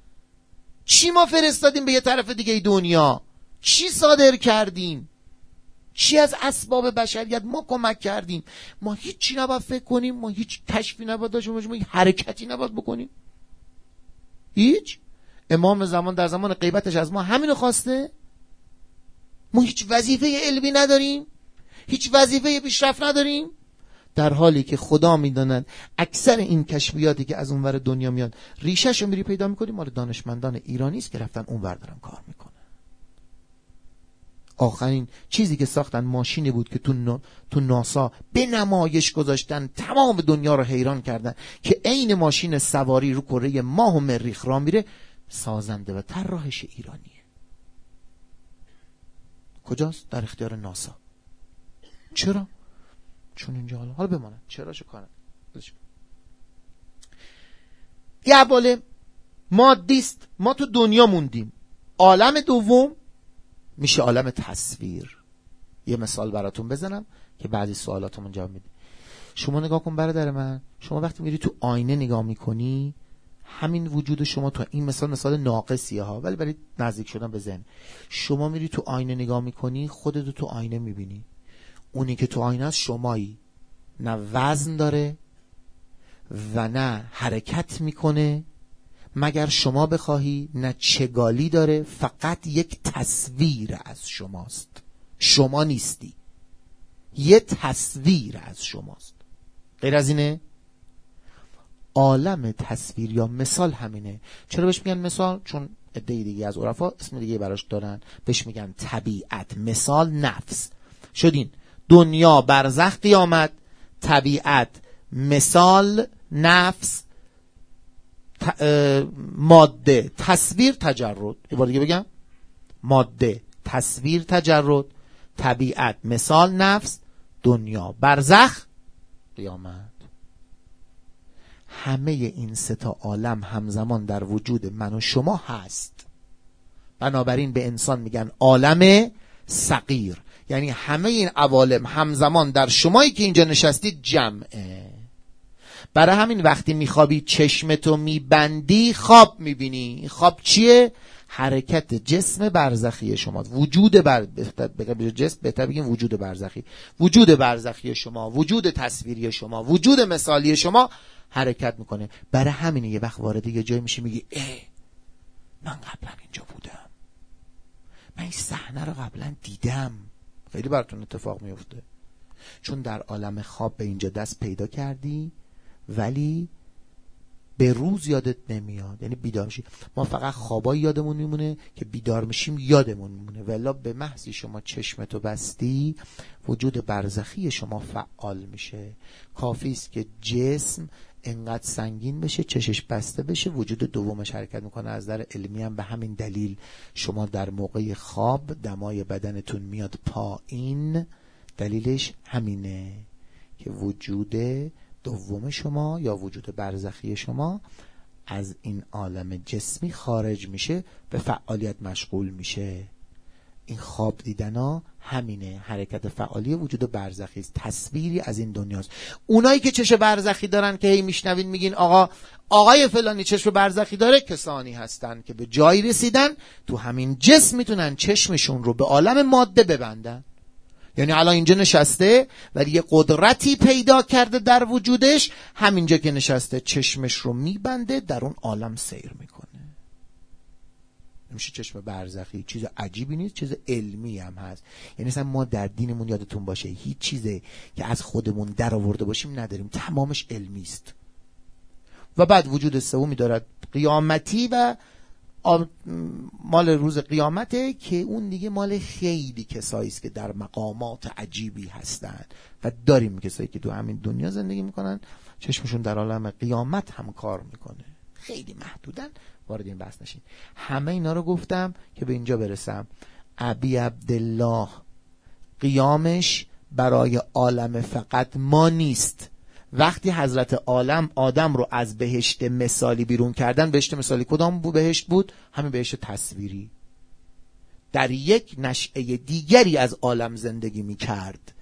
چی ما فرستادیم به یه طرف دیگه دنیا؟ چی صادر کردیم؟ چی از اسباب بشریت ما کمک کردیم؟ ما هیچی نباید فکر کنیم ما هیچ کشفی نباید داشته باشیم ما حرکتی نباید بکنیم. هیچ؟ امام زمان در زمان غیبتش از ما همینو خواسته؟ ما هیچ وظیفه علمی نداریم؟ هیچ وظیفه پیشرفت نداریم؟ در حالی که خدا می‌داند اکثر این کشفیاتی که از اونور دنیا میاد ریشهشو میری پیدا می‌کنیم مال دانشمندان ایرانی است که رفتن اونور دارن کار می‌کنن. آخرین چیزی که ساختن ماشینی بود که تو, تو ناسا به نمایش گذاشتن تمام دنیا رو حیران کردن که عین ماشین سواری رو کره ماه و مریخ را میره سازنده و طراحش ایرانیه. کجاست؟ در اختیار ناسا. چرا؟ چون اینجا حالا حالا بمانه چرا چه کارن یه مادیست ما تو دنیا موندیم. عالم دوم میشه عالم تصویر. یه مثال براتون بزنم که بعضی سوالاتمون جواب میده. شما نگاه کن برادر من. شما وقتی میری تو آینه نگاه می‌کنی همین وجود شما تو این مثال مثال ناقصیه ها. ولی برای نزدیک شدن به ذهن. شما میری تو آینه نگاه می‌کنی خودتو تو آینه می‌بینی. اونی که تو آینه است شمایی. نه وزن داره و نه حرکت می‌کنه. مگر شما بخواهی نه چگالی داره فقط یک تصویر از شماست. شما نیستی. یه تصویر از شماست. غیر از اینه عالم تصویر یا مثال همینه. چرا بهش میگن مثال؟ چون عده دیگه از عرفا اسم دیگه براش دارن. بهش میگن طبیعت مثال نفس. شدین. دنیا برزخ قیامت طبیعت مثال نفس ماده تصویر تجرد. یه بار دیگه بگم. ماده تصویر تجرد. طبیعت مثال نفس دنیا برزخ قیامت. همه این سه تا عالم همزمان در وجود من و شما هست. بنابراین به انسان میگن عالم صغیر. یعنی همه این عوالم همزمان در شمایی که اینجا نشستید جمعه. برای همین وقتی میخوابی چشمتو میبندی خواب می‌بینی. خواب چیه؟ حرکت جسم برزخی شما. وجود بر جسم بهتر بگیم وجود برزخی. وجود برزخی شما وجود تصویری شما وجود مثالی شما حرکت می‌کنه. برای همین یه وقت وارد یه جای میشه میگی اه من قبلا اینجا بودم. من این صحنه رو قبلا دیدم. خیلی براتون اتفاق میفته چون در عالم خواب به اینجا دست پیدا کردی ولی به روز یادت نمیاد. یعنی بیدار میشی. ما فقط خوابایی یادمون میمونه که بیدار میشیم یادمون میمونه. ولی به محضی شما چشمتو بستی وجود برزخی شما فعال میشه. کافی است که جسم انقدر سنگین بشه چشش بسته بشه. وجود دومش حرکت می‌کنه. از در علمی هم به همین دلیل شما در موقع خواب دمای بدنتون میاد پایین. دلیلش همینه که وجود دوم شما یا وجود برزخی شما از این عالم جسمی خارج میشه به فعالیت مشغول میشه. این خواب دیدن ها همینه حرکت فعالی وجود برزخی است تصویری از این دنیاست. اونایی که چشم برزخی دارن که هی میشنوین میگین آقا آقای فلانی چشم برزخی داره؟ کسانی هستن که به جایی رسیدن تو همین جسم می‌تونن چشمشون رو به عالم ماده ببندن. یعنی الان اینجا نشسته ولی یه قدرتی پیدا کرده در وجودش همینجا که نشسته چشمش رو میبنده در اون عالم سیر می‌کنه. نمیشه چشم برزخی. چیز عجیبی نیست چیز علمی هم هست. یعنی مثلا ما در دینمون یادتون باشه هیچ چیزی که از خودمون در آورده باشیم نداریم. تمامش علمی است. و بعد وجود سومی دارد قیامتی و مال روز قیامته که اون دیگه مال خیلی کسایی است که در مقامات عجیبی هستند. و داریم کسایی که تو همین دنیا زندگی می‌کنن. چشمشون در عالم قیامت هم کار می‌کنه. خیلی محدودن وارد این بحث نشین. همه اینا رو گفتم که به اینجا برسم. ابی عبدالله قیامش برای عالم فقط ما نیست. وقتی حضرت عالم آدم رو از بهشت مثالی بیرون کردن بهشت مثالی کدام بود؟ بهشت بود؟ همین بهشت تصویری. در یک نشعه دیگری از عالم زندگی می کرد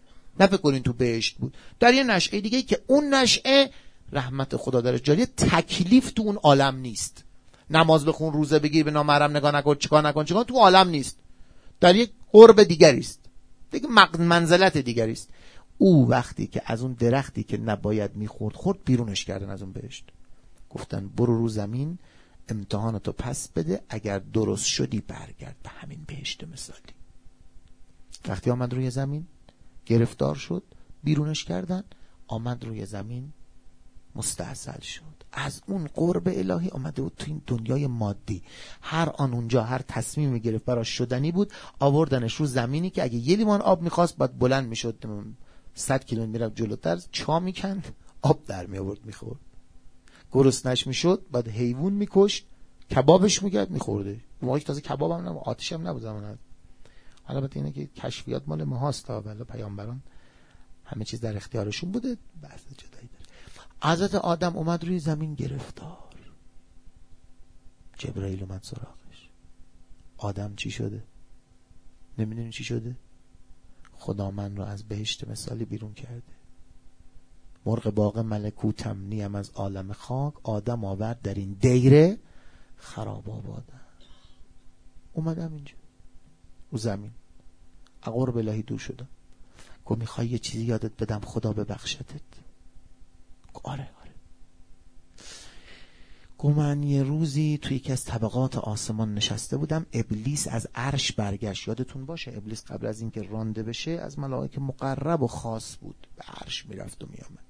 نه کنین تو بهشت بود. در یه نشعه دیگری که اون نشعه رحمت خدا داره. جاری تکلیف تو اون عالم نیست. نماز بخون روزه بگیر به نامرم نگاه نکن چیکار نکن چیکار تو عالم نیست. در یک قرب دیگری است دیگه منزلت دیگری است او وقتی که از اون درختی که نباید می‌خورد خورد بیرونش کردن از اون بهشت. گفتن برو رو زمین امتحانتو پس بده اگر درست شدی برگرد به همین بهشت مثالی. وقتی آمد روی زمین گرفتار شد بیرونش کردن آمد روی زمین مستحصل شد. از اون قرب الهی آمده بود تو این دنیای مادی. هر آن اونجا هر تصمیمی گرفت براش شدنی بود. آوردنش رو زمینی که اگه یه لیوان آب می‌خواست باید بلند می‌شد. صد کیلومتر می‌رفت جلوتر چا می‌کند آب در می آورد می‌خورد. گرسنش می‌شد بعد حیوان میکشت کبابش می‌کرد میخورده. موقعی تازه کباب هم نبود آتش هم نبود زمان حالا اینه که کشفیات مال ماهاست تا ولی پیامبران همه چیز در اختیارشون بوده بحث جدایی. حضرت آدم اومد روی زمین گرفتار. جبرائیل اومد سراغش. آدم چی شده؟ نمی‌دونی چی شده؟ خدا من رو از بهشت مثالی بیرون کرده. مرغ باغ ملکوتم نیم از عالم خاک آدم آورد در این دیره خراب آبادم اومدم اینجا او زمین. اقور بلاهی دور شدم. گفت می‌خوای یه چیزی یادت بدم؟ خدا ببخشتت. آره. گو من یه روزی توی یکی از طبقات آسمان نشسته بودم. ابلیس از عرش برگشت. یادتون باشه ابلیس قبل از اینکه رانده بشه از ملائک مقرب و خاص بود. به عرش می‌رفت و میامد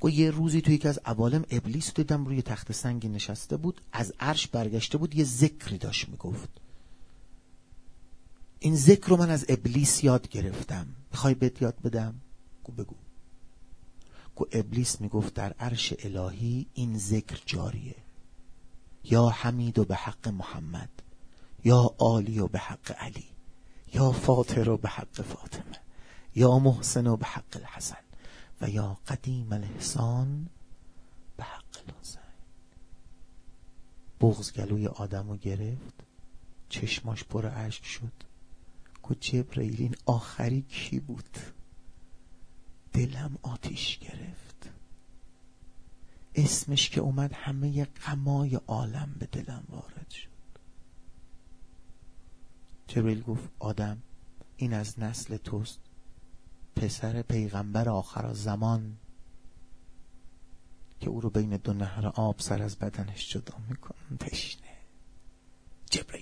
گو یه روزی توی یکی از عوالم ابلیس دیدم روی تخت سنگی نشسته بود. از عرش برگشته بود. یه ذکری داشت می‌گفت. این ذکر رو من از ابلیس یاد گرفتم. می‌خوای بهت یاد بدم؟ گو بگو. گو ابلیس می‌گفت در عرش الهی این ذکر جاریه. یا حمید و به حق محمد یا عالی و به حق علی یا فاطر و به حق فاطمه یا محسن و به حق الحسن و یا قدیم الاحسان به حق الحسین بغز گلوی آدم رو گرفت چشماش پر اشک شد. گفت جبرئیل این آخری کی بود؟ دلم آتیش گرفت. اسمش که اومد همه غمای عالم به دلم وارد شد. جبرئیل گفت آدم این از نسل توست. پسر پیغمبر آخر زمان که او رو بین دو نهر آب سر از بدنش جدا می‌کنن تشنه. جبرئیل گریه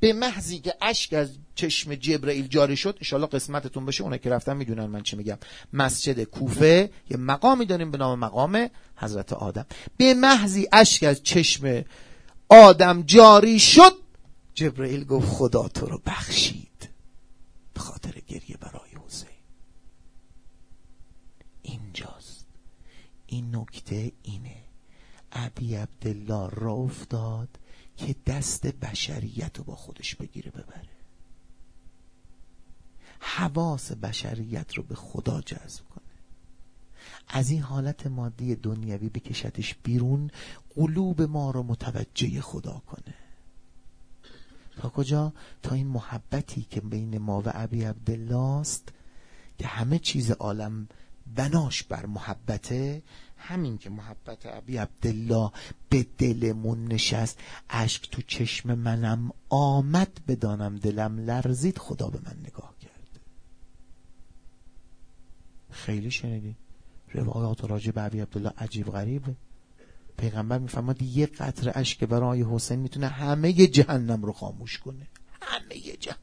به محضی که اشک از چشم جبرئیل جاری شد انشالله قسمتتون بشه اونه که رفتن می‌دونن من چی میگم. مسجد کوفه یه مقامی داریم به نام مقام حضرت آدم. به محضی اشک از چشم آدم جاری شد جبرئیل گفت خدا تو رو بخشید به خاطر گریه برای حسین. اینجاست. این نکته اینه. ابی عبدالله را افتاد که دست بشریت رو با خودش بگیره ببره. حواس بشریت رو به خدا جذب کنه. از این حالت مادی دنیوی بکشتش بیرون قلوب ما رو متوجه خدا کنه. تا کجا؟ تا این محبتی که بین ما و ابی عبدالله است که همه چیز عالم بناش بر محبته همین که محبت ابی عبدالله به دلمون نشست اشک تو چشم منم آمد بدانم دلم لرزید خدا به من نگاه کرد. خیلی شنیدی؟ روایات راجع به ابی عبدالله عجیب غریبه. پیغمبر می‌فهمد یه قطر اشک برای حسین می‌تونه همه جهنم رو خاموش کنه. همه جهنم.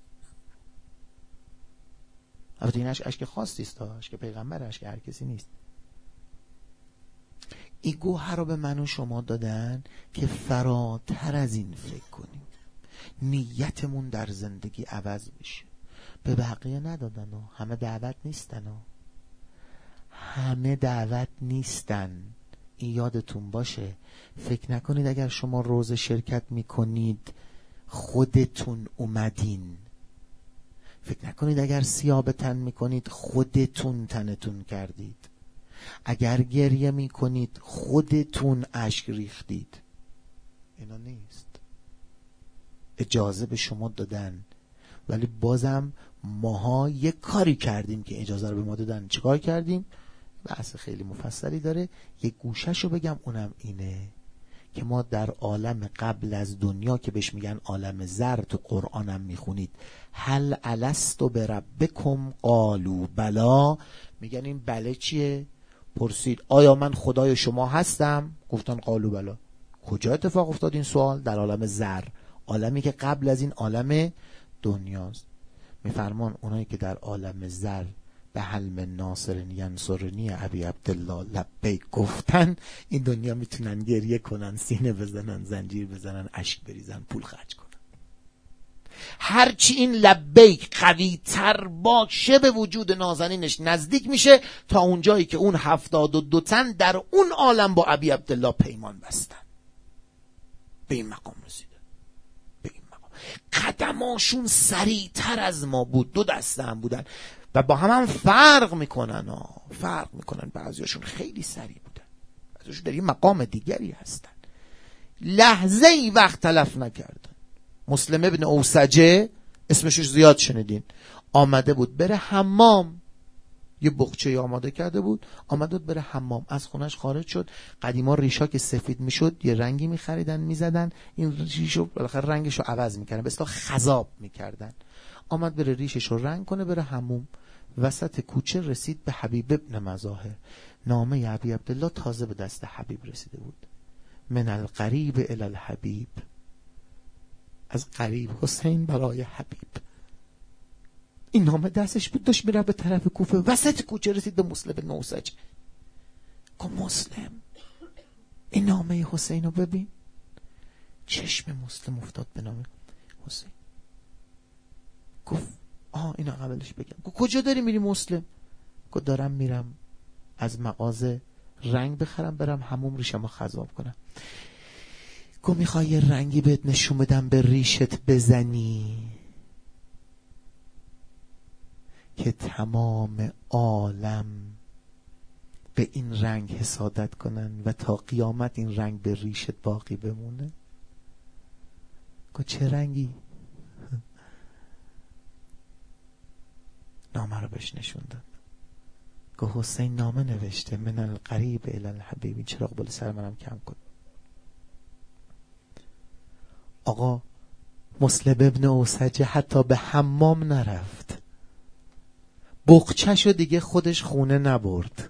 البته این اشک خاصی است اشک پیغمبر اشک هر کسی نیست. این گوهر رو به من و شما دادن که فراتر از این فکر کنیم. نیتمون در زندگی عوض بشه. به بقیه ندادن و همه دعوت نیستن و همه دعوت نیستن. این یادتون باشه. فکر نکنید اگر شما روز شرکت می‌کنید خودتون اومدین. فکر نکنید اگر سیاب تن می‌کنید خودتون تنتون کردید. اگر گریه می‌کنید خودتون اشک ریختید. اینا نیست. اجازه به شما دادن. ولی بازم ماها یه کاری کردیم که اجازه رو به ما دادن. چیکار کردیم؟ بحث خیلی مفصلی داره. یه گوشش رو بگم اونم اینه که ما در عالم قبل از دنیا که بهش میگن عالم زر تو قرآنم می‌خونید. هل الستو به ربکم قالو بلا. میگن این بله چیه؟ پرسید آیا من خدای شما هستم؟ گفتن قالو بلا. کجا اتفاق افتاد این سوال؟ در عالم زر عالمی که قبل از این عالم دنیاست. میفرمان اونایی که در عالم زر به حلم ناصر ینصرنی ابی عبدالله لبیک گفتن این دنیا می‌تونن گریه کنن سینه بزنن زنجیر بزنن اشک بریزن پول خرج کنن. هرچی این لبیک قوی تر باشه به وجود نازنینش نزدیک میشه تا اونجایی که اون هفتاد و دو تن در اون عالم با ابی عبدالله پیمان بستن. به این مقام رسیده. به این مقام. قدماشون سریعتر از ما بود. دو دسته هم بودن. و با هم هم فرق می‌کنن ها. فرق می‌کنن. بعضیاشون خیلی سریع بودن. بعضیاشون در یه مقام دیگری هستن. لحظه ای وقت تلف نکردن مسلم ابن اوسجه اسمشش زیاد شنیدین. آمده بود بره حمام. یه بخچه آماده کرده بود. آمده بود بره حمام. از خونش خارج شد. قدیما ریشا که سفید می‌شد یه رنگی میخریدن می‌زدن. این ریشو بالاخره رنگش رو عوض می‌کردن. به اصطلاح خذاب می‌کردن. آمد بره ریشش رو رنگ کنه بره حموم. وسط کوچه رسید به حبیب ابن مظاهر. نامه عبی عبدالله تازه به دست حبیب رسیده بود. من القریب الى الحبیب. از قریب حسین برای حبیب. این نامه دستش بود داشت میره به طرف کوفه. وسط کوچه رسید به مسلم نوسج. گفت مسلم این نامه حسین رو ببین. چشم مسلم افتاد به نامه حسین. گفت آه اینا قبلش بگم. گفت کجا داری میری مسلم؟ گفت دارم میرم از مغازه رنگ بخرم برم هموم ریشم خذاب کنم. گفت می‌خوای یه رنگی بهت نشون بدم به ریشت بزنی؟ که تمام عالم به این رنگ حسادت کنن و تا قیامت این رنگ به ریشت باقی بمونه؟ گو چه رنگی؟ نامه رو بهش نشون داد. گو حسین نامه نوشته. من القریب الى الحبیب. چراغ بالا سر منم کم کن. آقا مسلم ابن اوسجه حتی به حمام نرفت. بقچه دیگه خودش خونه نبرد.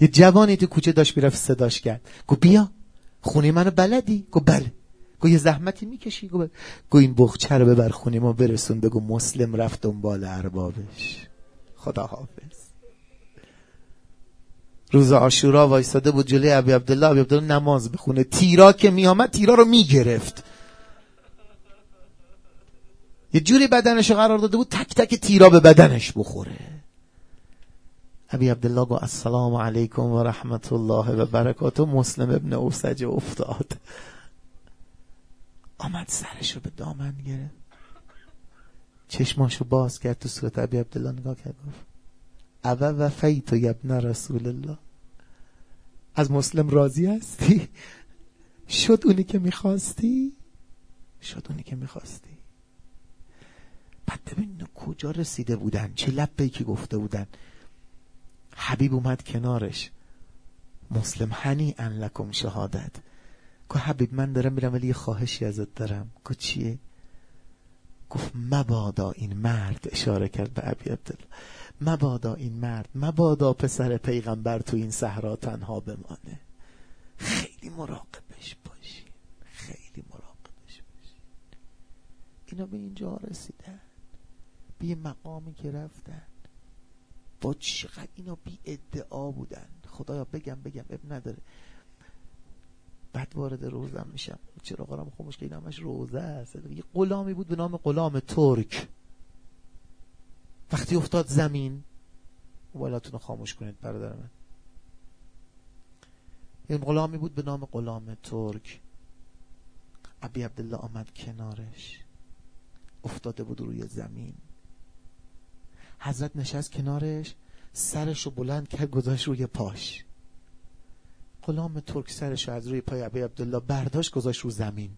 یه جوانی تو کوچه داشت می‌رفت صداش کرد. گو بیا خونه منو بلدی؟ گو بله. گو یه زحمتی می‌کشی؟ گو, بله. گو این بخچه رو ببر خونه ما برسون. بگو مسلم رفت دنبال اربابش. خدا حافظ روز آشورا وایستاده بود جلوی ابی عبدالله. ابی عبدالله نماز بخونه. تیرا که میامد تیرا رو می‌گرفت. یه جوری بدنش رو قرار داده بود تک تک تیرا به بدنش بخوره. ابی عبدالله گو السلام علیکم و رحمت الله و برکاته. مسلم ابن اوسج افتاد. آمد سرش رو به دامن گرفت. چشماشو باز کرد تو صورت ابی عبدالله. نگاه کرد گفت او و فیتو یبن رسول الله. از مسلم راضی هستی؟ شد اونی که می‌خواستی؟ شد اونی که می‌خواستی. بعد ببین کجا رسیده بودن؟ چه لبه که گفته بودن؟ حبیب اومد کنارش. مسلم هنی ان لکم شهادت. که حبیب من دارم میرم ولی یه خواهشی ازت دارم. که چیه؟ گفت مبادا این مرد اشاره کرد به ابی عبدالله. مبادا این مرد مبادا پسر پیغمبر تو این صحرا تنها بمانه. خیلی مراقبش باشین. خیلی مراقبش باشین. اینا به اینجا رسیدن. به یه مقامی که رفتن. با چقدر اینا بی ادعا بودن. خدایا بگم بگم اب نداره. بعد وارد روزم میشم. چرا؟ قرام خاموش که این همش روزه است. یه غلامی بود به نام غلام ترک. وقتی افتاد زمین موبایلاتون رو خاموش کنید برادر من. این غلامی بود به نام غلام ترک. ابی عبدالله آمد کنارش. افتاده بود روی زمین. حضرت نشست کنارش سرش رو بلند کرد گذاشت روی پاش. غلام ترک سرش از روی پای ابی عبدالله برداشت گذاشت رو زمین.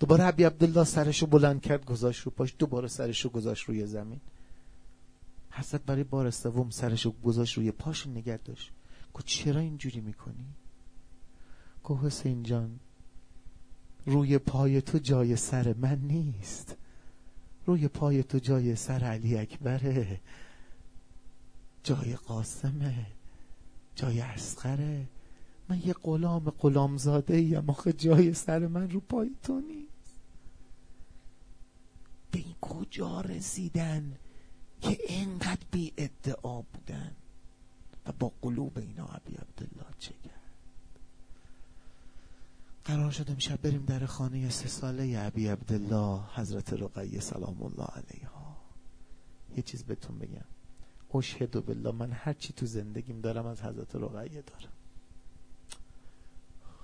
دوباره ابی عبدالله سرش رو بلند کرد گذاشت رو پاش دوباره سرش رو گذاشت روی زمین. حضرت برای بار سوم سرش رو گذاشت روی پاش نگه داشت. گفت چرا اینجوری می‌کنی؟ گفت حسین جان روی پای تو جای سر من نیست. روی پای تو جای سر علی اکبره. جای قاسمه جای اسقره. من یه غلام غلام زاده ایم آخه جای سر من رو پای تو نیست. به این کجا رسیدن؟ که اینقدر بی ادعا بودن و با قلوب اینا عبی عبدالله چه کرد قرار شد امشب بریم در خانه سه ساله عبی عبدالله حضرت رقیه سلام الله علیها. یه چیز بهتون بگم. اشهد بالله من هر چی تو زندگیم دارم از حضرت رقیه دارم.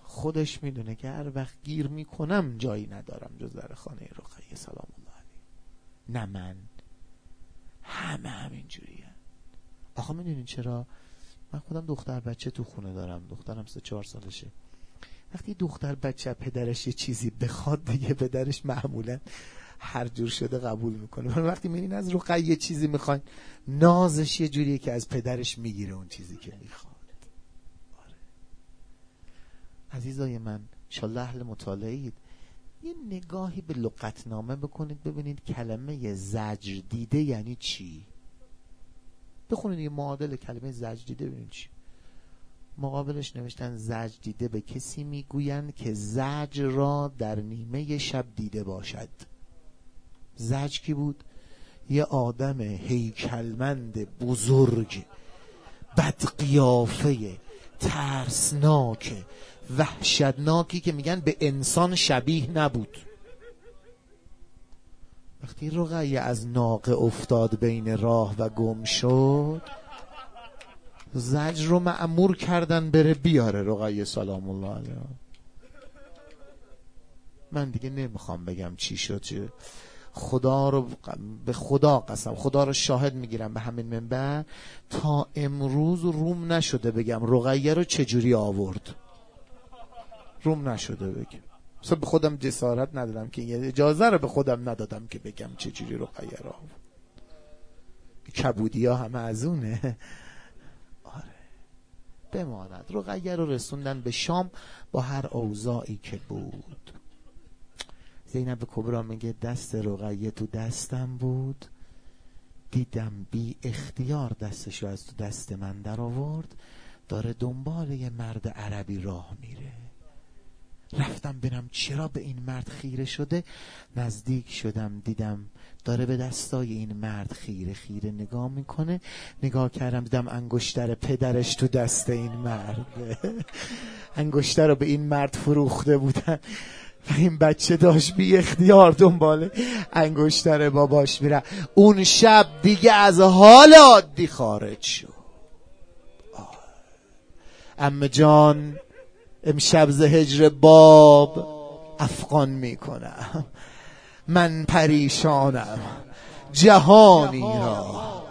خودش می‌دونه که هر وقت گیر می‌کنم جایی ندارم جز در خانه رقیه سلام الله علیه. نه من. همه همین جوریه. آخه می‌دونین چرا؟ من خودم دختر بچه تو خونه دارم. دخترم سه چهار سالشه. وقتی دختر بچه پدرش یه چیزی بخواد دیگه پدرش معمولا هر جور شده قبول می‌کنه. وقتی می‌بینین از رقیه یه چیزی می‌خواین نازش یه جوریه که از پدرش می‌گیره اون چیزی که می‌خواد. آره. عزیزای من شالله اهل مطالعه یه نگاهی به لقتنامه بکنید ببینید کلمه زجر دیده یعنی چی؟ بخونید یه معادل کلمه زجر دیده ببینید چی. مقابلش نوشتن زجر دیده به کسی می‌گویند که زجر را در نیمه شب دیده باشد. زجر کی بود؟ یه آدم هیکلمند بزرگ بدقیافه ترسناک وحشتناکی که میگن به انسان شبیه نبود. وقتی رقیه از ناقه افتاد بین راه و گم شد زجر رو معمور کردن بره بیاره رقیه سلام الله علیه. من دیگه نمی‌خوام بگم چی شد چه خدا رو به خدا قسم خدا رو شاهد می‌گیرم به همین منبر. تا امروز روم نشده بگم رقیه رو چجوری آورد. روم نشده بگم. مثلا به خودم جسارت ندادم که اجازه رو به خودم ندادم که بگم چجوری رو آورد کبودی ها همه از اونه. آره. بماند. رقیه رو رسوندن به شام با هر اوضاعی که بود. زینب کبرا میگه دست رقیه تو دستم بود. دیدم بی اختیار دستش از تو دست من در آورد. داره دنبال یه مرد عربی راه میره. رفتم ببینم چرا به این مرد خیره شده. نزدیک شدم دیدم داره به دستای این مرد خیره خیره نگاه می‌کنه. نگاه کردم دیدم انگشتر پدرش تو دست این مرد. انگشتر رو به این مرد فروخته بودن. و این بچه داشت بی اختیار دنبال انگشتر باباش میره اون شب دیگه از حال عادی خارج شد. ام جان امشب ز هجر باب افغان می‌کنم. من پریشانم. جهانی را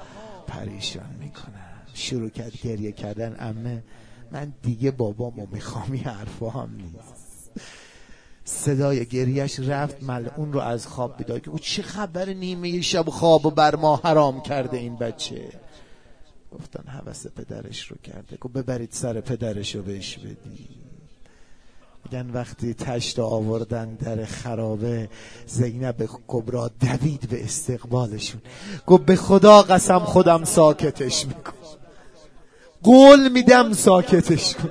پریشان می‌کنم. شروع کرد گریه کردن. امه من دیگه بابامو می‌خوام این حرفا هم نیست. صدای گریش رفت. اون رو از خواب بیدار که چه خبر نیمه شب خواب بر ما حرام کرده این بچه؟ گفتن حوث پدرش رو کرده. گفت ببرید سر پدرش رو بهش بدی میگن وقتی تشت آوردن در خرابه زینب کبرا دوید به استقبالشون. گفت به خدا قسم خودم ساکتش میکن قول میدم ساکتش کن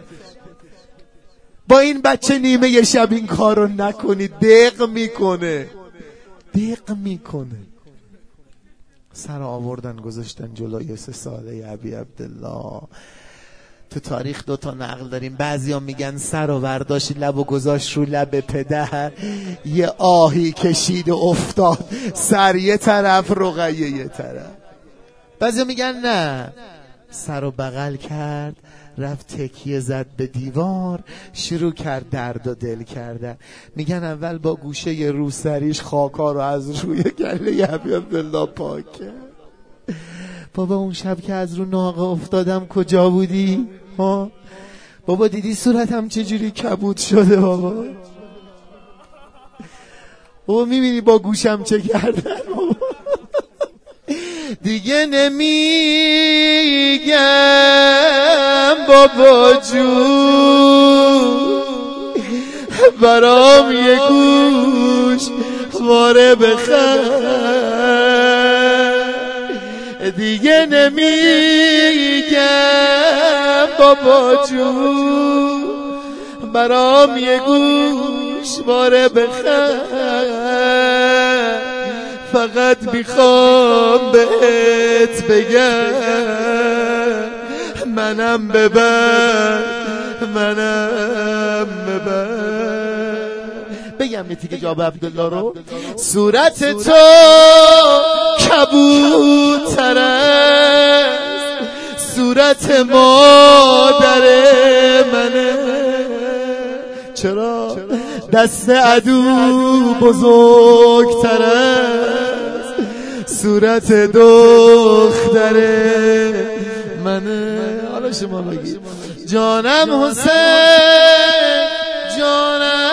با این بچه نیمه شب این کارو نکنی دق می‌کنه. دق می‌کنه. سر آوردن گذاشتن جلوی سه ساله عبی عبدالله. تو تاریخ دو تا نقل داریم. بعضیا میگن سر و ورداشت لب و گذاشت رو لب پدر. یه آهی کشید و افتاد سر یه طرف رقیه یه طرف. بعضیا میگن نه. سر و بغل کرد رفت تکیه زد به دیوار شروع کرد درد و دل کردن. میگن اول با گوشه روسریش خاکا رو از روی گله عبدالله پاک کرد. بابا اون شب که از رو ناقه افتادم کجا بودی؟ ها؟ بابا دیدی صورتم چجوری کبود شده بابا؟ بابا می‌بینی با گوشم چه کردن دیگه نمیگم بابا جون. برام یه گوش واره بخر. دیگه نمیگم بابا جون. برام یه گوش واره بخر. فقط می‌خوام بهت بگم. منم ببر منم ببر. بگم تیکه جاب عبدالله رو؟ صورت تو کبوتر است صورت مادر منه. چرا؟ دست عدو بزرگتر است صورت دختر منه. حالا شما بگید. جانم حسین. جان